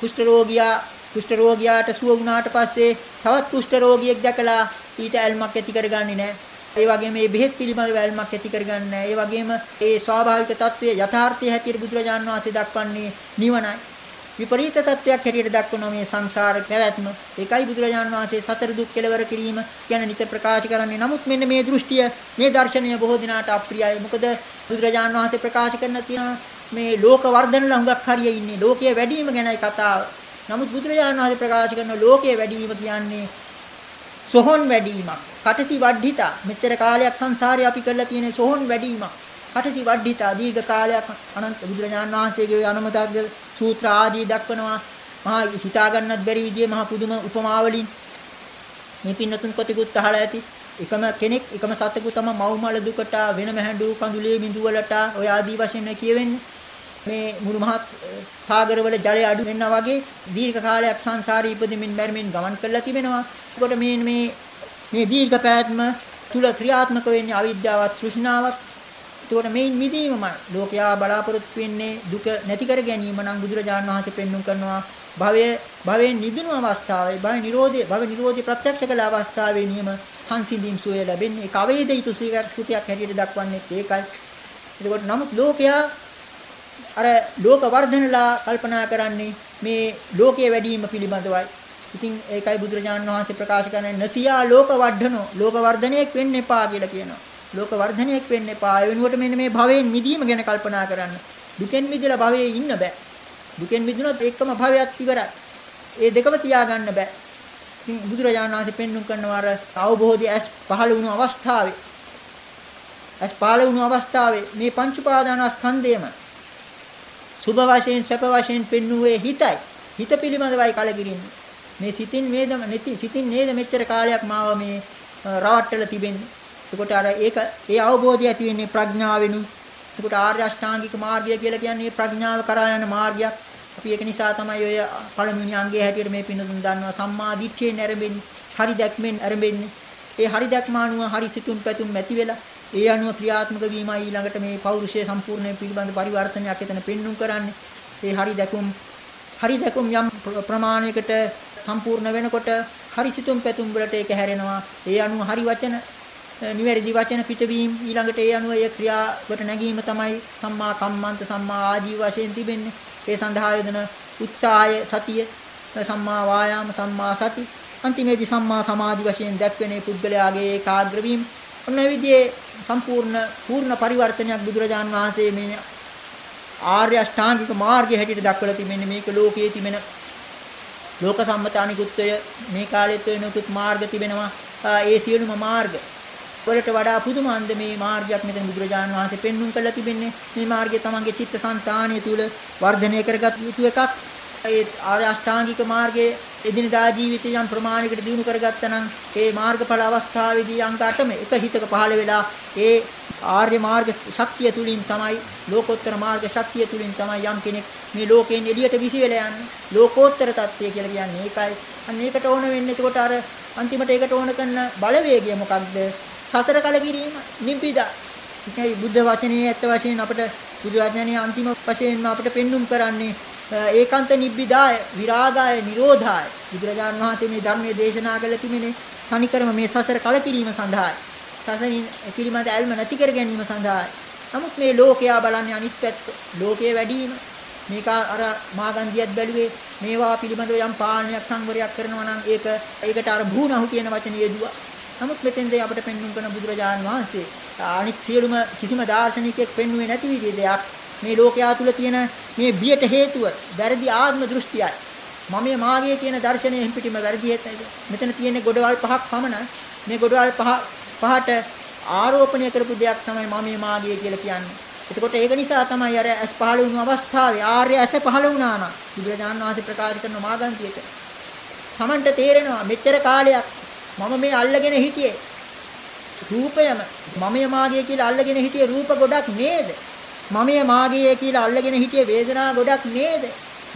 කුෂ්ඨ රෝගියා කුෂ්ඨ රෝගියාට සුව වුණාට පස්සේ තවත් කුෂ්ඨ රෝගියෙක් දැකලා ඊට ඇල්මක් ඇති කරගන්නේ නැහැ. ඒ වගේම මේ බෙහෙත් පිළිබඳ වැල්මක් ඇති කරගන්නේ නැහැ. ඒ වගේම ඒ ස්වාභාවික తත්වයේ යථාර්ථය හැටියට බුදුරජාන් වහන්සේ දක්වන්නේ නිවනයි. විපරීත තත්වයක් හැටියට දක්වන මේ සංසාර පැවැත්ම ඒකයි බුදුරජාණන් වහන්සේ සතර දුක් කෙලවර කිරීම ගැන නිතර ප්‍රකාශ කරන්නේ. නමුත් මෙන්න මේ දෘෂ්ටිය මේ දර්ශනය බොහෝ දිනාට අප්‍රියයි. මොකද බුදුරජාණන් වහන්සේ ප්‍රකාශ කරන තියෙන මේ ලෝක වර්ධන ලඟක් හරිය ඉන්නේ. ලෝකයේ වැඩිම ගැනයි කතාව. නමුත් බුදුරජාණන් වහන්සේ ප්‍රකාශ කරන ලෝකයේ වැඩිම කියන්නේ සොහොන් වැඩිවීමක්. කටසි වඩ්ඩිතා. මෙච්චර කාලයක් සංසාරේ අපි කරලා තියෙන සොහොන් වැඩිවීමක්. කටසි වඩ්ඩිතා දීර්ඝ කාලයක් අනන්ත බුදුරජාණන් වහන්සේගේ අනුමතග්ග සූත්‍ර ආදී දක්වනවා. මහා හිතා ගන්නත් බැරි විදිහේ මහා පුදුම උපමාවලින් මේ පින්නතුන් කොටිකුත් අහලා ඇති. එකම කෙනෙක් එකම සතෙකු තම මව්මල දුකට වෙනම හැඬු කඳුලේ මිඳුවලට ඔය ආදී වශයෙන් කියවෙන්නේ. මේ මුළු මහත් සාගරවල ජලය අඩු වෙනවා වගේ දීර්ඝ කාලයක් සංසාරේ ඉපදෙමින් මැරෙමින් ගමන් කරලා තිබෙනවා. එතකොට මේ මේ මේ දීර්ඝ පැවැත්ම තුල ක්‍රියාත්මක වෙන්නේ අවිද්‍යාවත් තෘෂ්ණාවත්. එතකොට මේන් මිදීමමයි ලෝකයා බලාපොරොත්තු වෙන්නේ දුක නැති කර ගැනීම නම් බුදුරජාණන් වහන්සේ පෙන්눔 කරනවා භවය භවෙන් නිදුණු අවස්ථාවේ භව නිරෝධය භව නිරෝධය ප්‍රත්‍යක්ෂ කළ අවස්ථාවේ නියම සංසිඳීම් සුවය ලැබෙන්නේ ඒක අවේදිත සුඛයක් හැටියට දක්වන්නේ ඒකයි. එතකොට නමුත් ලෝකයා අර ලෝක වර්ධනලා කල්පනා කරන්නේ මේ ලෝකයේ වැඩිම පිළිබඳවයි. ඉතින් ඒකයි බුදුරජාණන් වහන්සේ ප්‍රකාශ කරන්නේ නසියා ලෝක වර්ධනෝ ලෝක වර්ධනයක් වෙන්න එපා කියලා කියනවා. ලෝක වර්ධනයක් වෙන්න එපා. ඒ වෙනුවට මෙන්න මේ භවයෙන් මිදීම ගැන කල්පනා කරන්න. දුකෙන් මිදලා භවයේ ඉන්න බෑ. දුකෙන් මිදුනොත් එකම භවයක් ඉවරයි. ඒ දෙකම තියාගන්න බෑ. ඉතින් බුදුරජාණන් වහන්සේ පෙන්눔 කරනවා අර අවබෝධය ඇස් පහළ වුණු අවස්ථාවේ ඇස් පහළ වුණු අවස්ථාවේ මේ පංච උපාදානස්කන්ධයම සුභ වශයෙන් සැප වශයෙන් පෙන්වුවේ හිතයි. හිත පිළිබඳවයි කලකිරින්නේ. මේ සිතින් නේද නැති සිතින් නේද මෙච්චර කාලයක් මාව මේ රවට්ටලා තිබෙන්නේ. එතකොට අර ඒක ඒ අවබෝධය ඇති වෙන්නේ ප්‍රඥාවෙනු. එතකොට ආර්ය අෂ්ටාංගික මාර්ගය කියලා කියන්නේ ප්‍රඥාව කරා යන මාර්ගයක්. අපි ඒක නිසා තමයි ඔය පළමුවෙනි අංගයේ හැටියට මේ පින්නතුන් දන්නවා සම්මා දිට්ඨියෙන් ඇරෙන්නේ. හරි දැක්මෙන් ඇරෙන්නේ. ඒ හරි දැක්ම අනුව හරි සිතුම් පැතුම් ඇති වෙලා ඒ අනුව ක්‍රියාත්මක වීමයි ඊළඟට මේ පෞරුෂය සම්පූර්ණයෙන් පිළිබඳ පරිවර්තනයක් එතන පෙන්눔 කරන්නේ. ඒ හරි දැකුම් හරි දැකුම් යම් ප්‍රමාණයකට සම්පූර්ණ වෙනකොට හරි සිතුම් පැතුම් වලට ඒක හැරෙනවා. ඒ අනුව හරි වචන නිවැරදි වචන පිටවීම ඊළඟට ඒ අනුව ඒ ක්‍රියාවට නැගීම තමයි සම්මා කම්මන්ත සම්මා ආජීව වශයෙන් තිබෙන්නේ. ඒ සඳහා යොදන උත්සාහය සතිය සම්මා වායාම සම්මා සති අන්තිමේදී සම්මා සමාධි වශයෙන් දැක්වෙන පුද්ගලයාගේ ඒකාග්‍ර වීම ඔන්න ඒ විදිහේ සම්පූර්ණ පූර්ණ පරිවර්තනයක් බුදුරජාන් වහන්සේ මේ ආර්ය අෂ්ටාංගික මාර්ගය හැටියට දක්වලා තිබෙන්නේ මේක ලෝකයේ තිබෙන ලෝක සම්මතානිකුත්වය මේ කාලෙත් වෙනකුත් මාර්ග තිබෙනවා. ඒ සියලුම මාර්ග වලට වඩා පුදුම අන්දමේ මාර්ගයක් මෙතන බුදුරජාණන් වහන්සේ පෙන්වුම් කරලා තිබෙන්නේ. මේ මාර්ගය තමන්ගේ චිත්තසංතානිය තුල වර්ධනය කරගත් යුතු එකක්. ඒ ආර්ය අෂ්ටාංගික මාර්ගයේ එදිනදා ජීවිතය යම් ප්‍රමාණයකට දිනු කරගත්තා නම් ඒ මාර්ගඵල අවස්ථාවේදී අංක 8ම එක හිතක පහළ වෙලා ඒ ආර්ය මාර්ග ශක්තිය තුලින් තමයි ලෝකෝත්තර මාර්ග ශක්තිය තුලින් තමයි යම් කෙනෙක් මේ ලෝකයෙන් එළියට විසි වෙලා යන්නේ. ලෝකෝත්තර தත්ත්වය කියලා කියන්නේ ඒකයි. අන්න ඒකට ඕන වෙන්නේ. එතකොට අර අන්තිමට ඒකට ඕන කරන බලවේගය මොකක්ද? සසර කලකිරීම නිබ්බිදා. ඒකයි බුද්ධ වචනේ ඇත්ත වශයෙන් අපිට බුදු වචනේ අන්තිම වශයෙන්ම අපිට පෙන්눔 කරන්නේ ඒකාන්ත නිබ්බිදාය විරාගාය නිරෝධාය. බුදුරජාණන් වහන්සේ මේ ධර්මයේ දේශනා කළ තිබෙනේ තනිකරම මේ සසර කලකිරීම සඳහායි. සසරින් පිළිමද ඇල්ම නැති කර ගැනීම සඳහායි. නමුත් මේ ලෝකයා බලන්නේ අනිත් පැත්ත. ලෝකයේ වැඩිම මේක අර මාගන්දියත් බැලුවේ මේවා පිළිබඳව යම් පාලනයක් සංවරයක් කරනවා නම් ඒක ඒකට අර භූණහු කියන වචනේ යෙදුවා. නමුත් මෙතෙන්දී අපිට පෙන්වුම් කරන බුදුරජාණන් වහන්සේ අනිත් සියලුම කිසිම දාර්ශනිකයෙක් පෙන්වුවේ නැති විදිහේ දෙයක් මේ ලෝකයා තුල තියෙන මේ බියට හේතුව වැරදි ආත්ම දෘෂ්ටියයි. මමයේ මාගේ කියන දර්ශනය එම් පිටිම වැරදි හේතයිද? මෙතන තියෙන්නේ ගොඩවල් පහක් පමණ. මේ ගොඩවල් පහ පහට ආරෝපණය කරපු දෙයක් තමයි මමයේ මාගේ කියලා කියන්නේ. එතකොට ඒක නිසා තමයි අර ඇස් පහළ වුණු අවස්ථාවේ ආර්ය ඇස පහළ වුණා නම් බුදුරජාණන් වහන්සේ ප්‍රකාශ කරන මාගන්තියට. Tamanට තේරෙනවා මෙච්චර කාලයක් මම මේ අල්ලගෙන හිටියේ රූපයම මමයේ මාගේ කියලා අල්ලගෙන හිටියේ රූප ගොඩක් නේද? මමයේ මාගේ කියලා අල්ලගෙන හිටියේ වේදනා ගොඩක් නේද?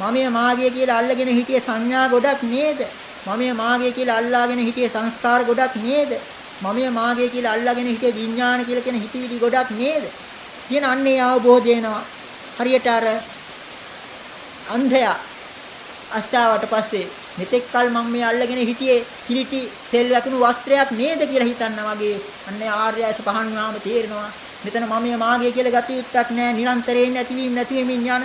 මමයේ මාගේ කියලා අල්ලගෙන හිටියේ සංඥා ගොඩක් නේද? මමයේ මාගේ කියලා අල්ලාගෙන හිටියේ සංස්කාර ගොඩක් නේද? මමයේ මාගේ කියලා අල්ලාගෙන හිටියේ විඥාන කියලා කියන හිතවිලි ගොඩක් නේද? කියන අන්නේ අවබෝධය එනවා. හරියට අර අන්ධයා අස්සාවට පස්සේ මෙතෙක් කල මම මේ අල්ලගෙන හිටියේ කිලිටි තෙල් වැකුණු වස්ත්‍රයක් නේද කියලා හිතනවා වගේ අන්නේ ආර්යයස පහන් වුණාම තේරෙනවා මෙතන මමයේ මාගේ කියලා ගති යුත්තක් නැහැ නිරන්තරයෙන් නැතිවීම නැතිවීමින් යන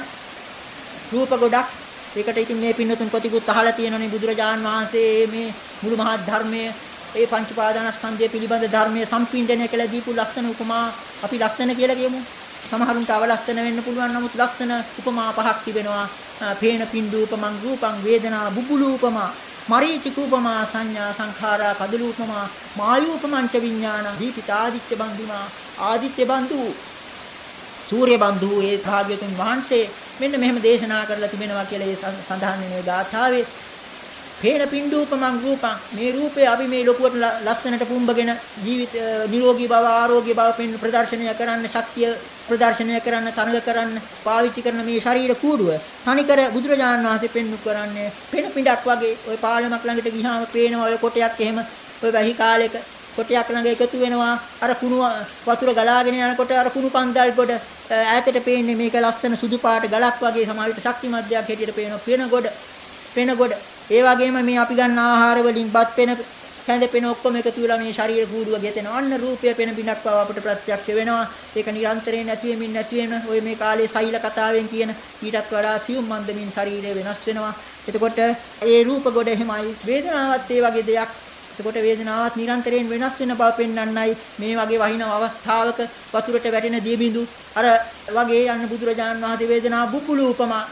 රූප ගොඩක්. ඒකට ඉතින් මේ පින්නතුන් ප්‍රතිකුත් අහලා තියෙනනේ බුදුරජාන් වහන්සේ මේ මුළු මහත් ධර්මයේ ඒ පංච පාදානස්කන්ධය පිළිබඳ ධර්මයේ සම්පින්ඩණය කළ දීපු ලස්සන උපමා අපි ලස්සන කියලා කියමු. සමහරුන්ට අවලස්සන වෙන්න පුළුවන්. නමුත් ලස්සන උපමා පහක් තිබෙනවා. පේන පින්දූපමං රූපං වේදනා බුබුලූපමා මරීචිකූපමා සංඥා සංඛාරා කදලූපමා මායූපමංච විඥාන දීපිතාදිත්‍ය බන්දුමා ආදිත්‍ය බන්දු සූර්ය බන්දු ඒ භාග්‍යතුන් වහන්සේ මෙන්න මෙහෙම දේශනා කරලා තිබෙනවා කියලා ඒ සඳහන් වෙන ගාථාවේ. පේන පින්ඩූපමං රූපං. මේ රූපේ අපි මේ ලොකුවට ලස්සනට පුම්බගෙන ජීවිත නිරෝගී බව ආරෝග්‍ය බව පෙන් ප්‍රදර්ශනය කරන්න ශක්තිය ප්‍රදර්ශනය කරන්න තරඟ කරන්න පාවිච්චි කරන මේ ශරීර කූඩුව තනිකර බුදුරජාණන් වහන්සේ පෙන්වු කරන්නේ. පෙන පිටක් වගේ ওই පාලමක් ළඟට ගියාම පේනවා ඔය කොටයක් එහෙම. ඔය වැහි කාලෙක කොටයක් ළඟ එකතු වෙනවා අර කුණු වතුර ගලාගෙන යනකොට අර කුණු පන්දල් ගොඩ ඈතට පේන්නේ මේක ලස්සන සුදු පාට ගලක් වගේ සමහරවිට ශක්තිමත් දෙයක් හැටියට පේනවා පෙන ගොඩ පෙන ගොඩ ඒ වගේම මේ අපි ගන්න ආහාර වලින් බත් පෙන කැඳ පෙන ඔක්කොම එකතු වෙලා මේ ශරීර කූඩුව ගෙතෙනවා. අන්න රූපය පෙන බිනක් බව අපිට ප්‍රත්‍යක්ෂ වෙනවා. ඒක නිරන්තරයෙන් නැති වෙමින් නැති වෙන ඔය මේ කාලේ සෛල කතාවෙන් කියන ඊටත් වඩා සියුම් මන්දමින් ශරීරය වෙනස් වෙනවා. එතකොට ඒ රූප ගොඩ එහෙමයි වේදනාවත් ඒ වගේ දෙයක්. එතකොට වේදනාවත් නිරන්තරයෙන් වෙනස් වෙන බව පෙන්වන්නයි මේ වගේ වහින අවස්ථාවක වතුරට වැටෙන දියබිඳු. අර වගේ යන්න බුදුරජාණන් වහන්සේ වේදනා බුබුලු උපමා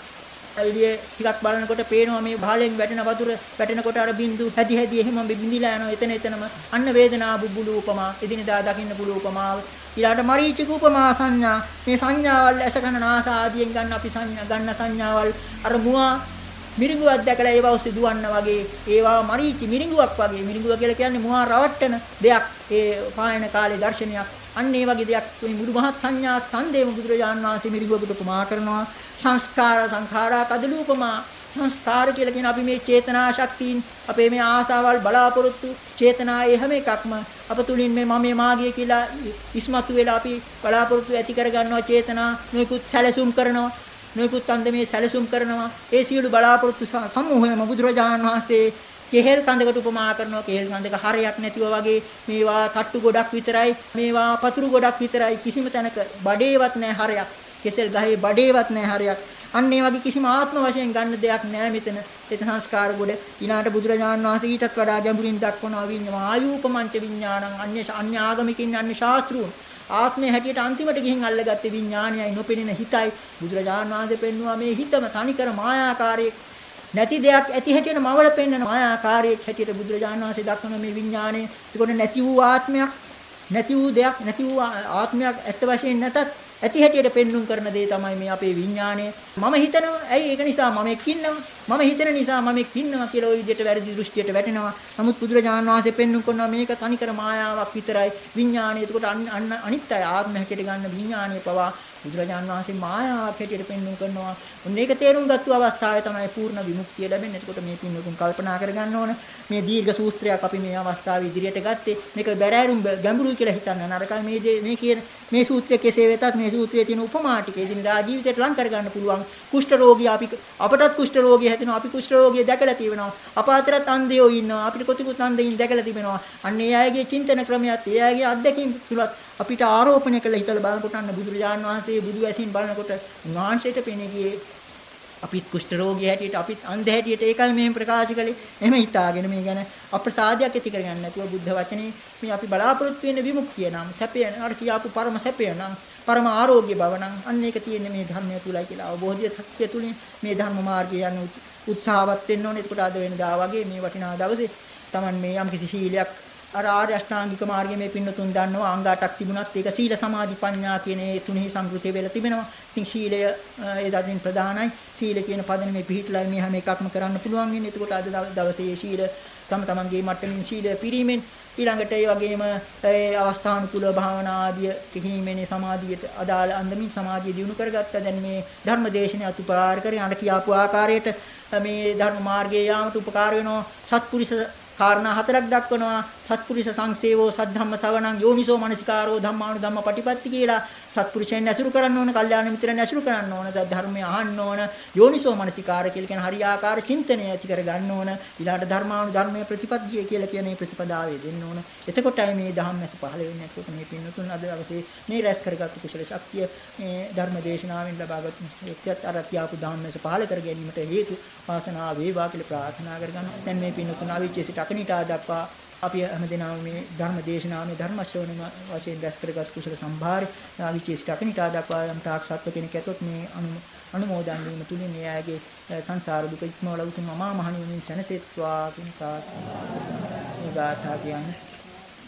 එළිය ටිකක් බලනකොට පේනවා මේ බහලෙන් වැටෙන වතුර වැටෙනකොට අර බින්දු හැදි හැදි එහෙම බින්දිලා යනවා එතන එතනම. අන්න වේදනා බුබුලු උපමා එදිනදා දකින්න පුළු උපමාව ඊළාට මරීචික උපමා සංඥා. මේ සංඥාවල් ඇස කන නාස ආදියෙන් ගන්න අපි සංඥා ගන්න සංඥාවල් අර මුවා මිරිඟුවක් දැකලා ඒව ඔස්සේ දුවන්න වගේ ඒවා මරීචි මිරිඟුවක් වගේ. මිරිඟුව කියලා කියන්නේ මුවා රවට්ටන දෙයක්. ඒ පායන කාලේ දර්ශනයක්. අන්න ඒ වගේ දෙයක් මේ මුළු මහත් සංඥා ස්කන්ධේම බුදුරජාන් වහන්සේ මිරිඟුවකට උපමා කරනවා. සංස්කාර සංඛාරා කදලූපමා. සංස්කාර කියලා කියන අපි මේ චේතනා ශක්තියින් අපේ මේ ආසාවල් බලාපොරොත්තු චේතනා ඒ හැම එකක්ම අප තුලින් මේ මම මාගේ කියලා ඉස්මතු වෙලා අපි බලාපොරොත්තු ඇති කරගන්නවා චේතනා. නොයෙකුත් සැලසුම් කරනවා. නොයෙකුත් අන්දමේ සැලසුම් කරනවා. ඒ සියලු බලාපොරොත්තු සමූහයම බුදුරජාණන් වහන්සේ කෙහෙල් කඳකට උපමා කරනවා. කෙහෙල් කඳක හරයක් නැතිව වගේ මේවා තට්ටු ගොඩක් විතරයි මේවා පතුරු ගොඩක් විතරයි. කිසිම තැනක බඩේවත් නැහැ හරයක්. කෙසෙල් ගහේ බඩේවත් නැහැ හරයක්. අන්න ඒ වගේ කිසිම ආත්ම වශයෙන් ගන්න දෙයක් නැහැ මෙතන. ඒත සංස්කාර ගොඩ ඊනාට බුදුරජාණන් වහන්සේ ඊටත් වඩා ගැඹුරින් දක්වනවා. විඤ්ඤා ආයූපමංච විඥානං අන්‍ය අන්‍ය ආගමිකින් අන්‍ය ශාස්ත්‍රුන් ආත්මය හැටියට අන්තිමට ගිහින් අල්ලගත්තේ විඥානයයි නොපෙනෙන හිතයි. බුදුරජාණන් වහන්සේ පෙන්වුවා මේ හිතම තනිකර මායාකාරයේ නැති දෙයක් ඇති හැටියට මවල පෙන්වන මායාකාරයක් හැටියට බුදුරජාණන් වහන්සේ දක්වන මේ විඥාණය ඒකට නැති වූ ආත්මයක් නැති වූ දෙයක් නැති වූ ආත්මයක් ඇත්ත වශයෙන් නැතත් ඇති හැටියට පෙන්눔 කරන දේ තමයි මේ අපේ විඥාණය. මම හිතනවා ඇයි ඒක නිසා මම එක්කින්නවා. මම හිතන නිසා මම එක්කින්නවා කියලා ওই විදිහට වැරදි දෘෂ්ටියට වැටෙනවා. නමුත් බුදුරජාණන් වහන්සේ පෙන්눔 කරනවා මේක තනිකර මායාවක් විතරයි. විඥාණය එතකොට අනිත් අය ආත්ම හැටියට ගන්න විඥාණය පවා බුදුරජාණන් වහන්සේ මායාවක් හැටියට පෙන්වුම් කරනවා. ඔන්න ඒක තේරුම් ගත්තු අවස්ථාවේ තමයි පූර්ණ විමුක්තිය ලැබෙන්නේ. එතකොට මේ පින්වතුන් කල්පනා කරගන්න ඕන මේ දීර්ඝ සූත්‍රයක් අපි මේ අවස්ථාවේ ඉදිරියට ගත්තේ. මේක බැරෑරුම් ගැඹුරුයි කියලා හිතන්න නරකයි මේ මේ කියන මේ සූත්‍රය කෙසේ වෙතත් මේ සූත්‍රයේ තියෙන උපමා ටික එදිනදා ජීවිතයට ලං කරගන්න පුළුවන්. කුෂ්ඨ රෝගී අපි අපටත් කුෂ්ඨ රෝගී හැදෙනවා. අපි කුෂ්ඨ රෝගිය දැකලා තියෙනවා. අප අතරත් අන්ධයෝ ඉන්නවා. අපිට කොතිකුත් අන්ධයින් දැකලා තිබෙනවා. අන්න ඒ අයගේ චින්තන ක්‍රමයක්, ඒ අයගේ අත්දැකීම් තුලත් අපිට ආරෝපණය කළ හිතලා බලනකොට අන්න බුදුරජාන් වහන්සේ බුදු ඇසින් බලනකොට උන්වහන්සේට පෙනේ ගියේ. අපිත් කුෂ්ඨ රෝගී හැටියට අපිත් අන්ධ හැටියට ඒකල් මෙහෙම ප්‍රකාශ කළේ. එහෙම හිතාගෙන මේ ගැන අප්‍රසාදයක් ඇති කරගන්න නැතුව බුද්ධ වචනේ මේ අපි බලාපොරොත්තු වෙන විමුක්තිය නම් සැපය අර කියාපු පරම සැපය නම් පරම ආරෝග්‍ය බව නම් අන්න ඒක තියෙන්නේ මේ ධර්මය තුලයි කියලා. අවබෝධය සත්‍ය තුලින් මේ ධර්ම මාර්ගය යන උත්සාහවත් වෙන්න ඕනේ. එතකොට අද වෙනදා වගේ මේ වටිනා දවසේ Taman මේ යම් කිසි සීලයක් අර ආර්ය අෂ්ටාංගික මාර්ගයේ මේ පින්නතුන් දන්නවා අංග 8ක් තිබුණත් ඒක සීල සමාධි ප්‍රඥා කියන මේ තුනෙහි සංකෘතිය වෙලා තිබෙනවා. ඉතින් සීලය ඒ දදින් ප්‍රධානයි. සීල කියන පදනමේ පිහිටලා මේ හැම එකක්ම කරන්න පුළුවන් වෙන්නේ. එතකොට අද දවසේ සීල තම තමන්ගේ මට්ටමින් සීල පිරීමෙන් ඊළඟට ඒ වගේම ඒ අවස්ථානුකූල භාවනා ආදිය කිහිමනේ සමාධියට අදාළ අන්දමින් සමාධිය දිනු කරගත්තා. දැන් මේ ධර්ම දේශනේ අතුපාර කරගෙන අර කියාපු ආකාරයට මේ ධර්ම මාර්ගයේ යාමට උපකාර වෙනවා. සත්පුරුෂ කාරණා හතරක් දක්වනවා. සත්පුරුෂ සංසේවෝ සද්ධම්ම සවණං යෝනිසෝ මනසිකාරෝ ධම්මානු ධම්ම පටිපත්ති කියලා සත්පුරුෂයන් ඇසුරු කරන්න ඕන කල්යාණ මිත්‍රයන් ඇසුරු කරන්න ඕන ධර්මය අහන්න ඕන යෝනිසෝ මනසිකාර කියලා කියන හරියාකාර චින්තනය ඇති කර ගන්න ඕන ඊළාට ධර්මානු ධර්මයේ ප්‍රතිපත්තිය කියලා කියන මේ ප්‍රතිපදාවේ දෙන්න ඕන. එතකොටයි මේ ධම්මැස පහළ වෙන්නේ එතකොට මේ පින්නතුන් අද දවසේ මේ රැස් කරගත්තු කුසල ශක්තිය මේ ධර්ම දේශනාවෙන් ලබාගත් යුක්තියත් අර තියාපු ධම්මැස පහළ කර ගැනීමට හේතු වාසනාව වේවා කියලා ප්‍රාර්ථනා කරගන්න දැන් මේ පින්නතුන් අවිච්ඡේ සිට අකනිටා දක්වා අපි හැමදෙනාම මේ ධර්ම දේශනාවේ ධර්ම ශ්‍රවණ වශයෙන් රැස් කරගත් කුසල සම්භාරය විශේෂ කණිටා දක්වා යම් තාක් සත්ව කෙනෙක් ඇතොත් මේ අනුමෝදන් වීම තුලින් මේ ආයගේ සංසාර දුක ඉක්මවලා උතුම් අමා මහ නිවනින් සැනසෙත්වා කියන කාර්යය මේ ගාථා කියන්නේ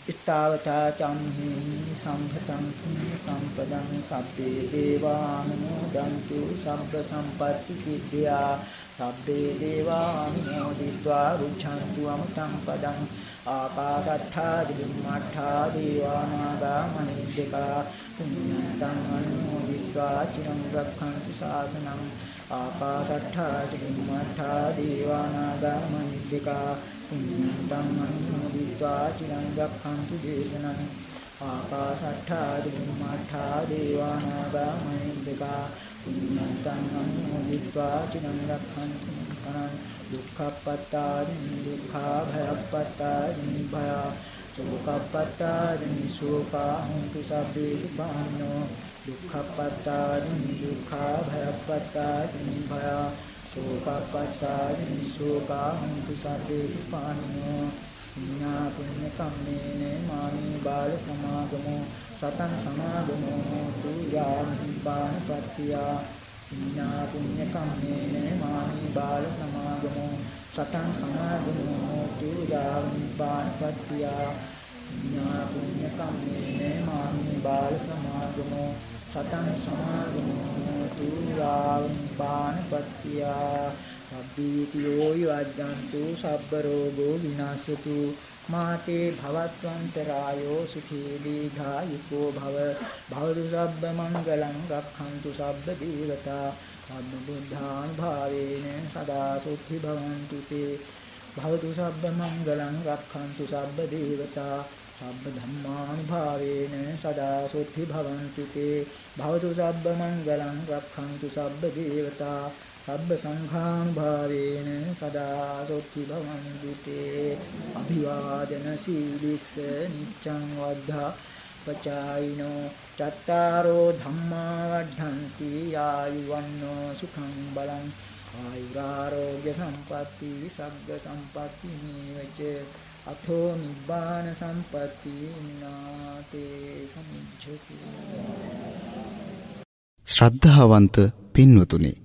ස්තාවතා චම්හි සම්පතං පුඤ්ඤ සම්පදං සබ්බේ දේවානුමෝදන්තු සබ්බ සම්පත්ති සිද්ධා සබ්බේ දේවා අනුමෝදිत्वा රුචන්තු අමතං පදං ආකාසත්තා දිම්මඨා දේවානාගා මහිද්దికා පුඤ්ඤන්තං අනුමෝදිत्वा චිරං රක්ඛන්තු ශාසනං ආකාසට්ඨා චුම්මඨා දීවානාගා මහිද්దికා පුඤ්ඤන්තං අනුමෝදිत्वा චිරං රක්ඛන්තු දේශනං ආකාසට්ඨා චුම්මඨා දීවානාගා මහිද්దికා පුඤ්ඤන්තං අනුමෝදිत्वा චිරං රක්ඛන්තු කනං දුක්ඛපත්තානි දුක්ඛා භයපත්තානි භය සෝකපත්තානි සෝකා හුන්තු සබ්බේ දුක්ඛානෝ දුක්ඛපත්තානි දුක්ඛා භයපත්තානි භය සෝකපත්තානි සෝකා හුන්තු සබ්බේ දුක්ඛානෝ විනා පුඤ්ඤ කම්මේන මාමි බාල සමාගමෝ සතං සමාගමෝ තු යාමි බාණපත්තියා විනා පුඤ්ඤ කම්මේන මාමි බාල සමාගමෝ සතං සමාගමෝ තු යාමි බාණපත්තියා විනා පුඤ්ඤ කම්මේන මාමි බාල සමාගමෝ සතං සමාගමෝ තු යාමි බාණපත්තියා සබ්බීතියෝ යද්දන්තු සබ්බ රෝගෝ විනාශතු මාතේ භවත්වන්තරායෝ සුඛී දීඝායුකෝ භව භවතු සබ්බ මංගලං රක්ඛන්තු සබ්බ දීවතා සබ්බ බුද්ධානුභාවේන සදා සුඛි භවන්තු තේ භවතු සබ්බ මංගලං රක්ඛන්තු සබ්බ දීවතා සබ්බ ධම්මානුභාවේන සදා සුඛි භවන්තු තේ භවතු සබ්බ මංගලං රක්ඛන්තු සබ්බ දීවතා සබ්බ සංඛානුභාවේන සදා සොත්ති භවන්තු තේ අභිවාදන සීලිස්ස නිච්ඡං වද්ධා පචායිනෝ චත්තාරෝ ධම්මා වද්ධන්ති ආයුවන්නෝ සුඛං බලං ආයුරාෝග්‍ය සම්පatti සග්ග සම්පatti නීවච අතෝ නිබ්බාන සම්පatti නාතේ සමිච්ඡති. ශ්‍රද්ධාවන්ත පින්වතුනි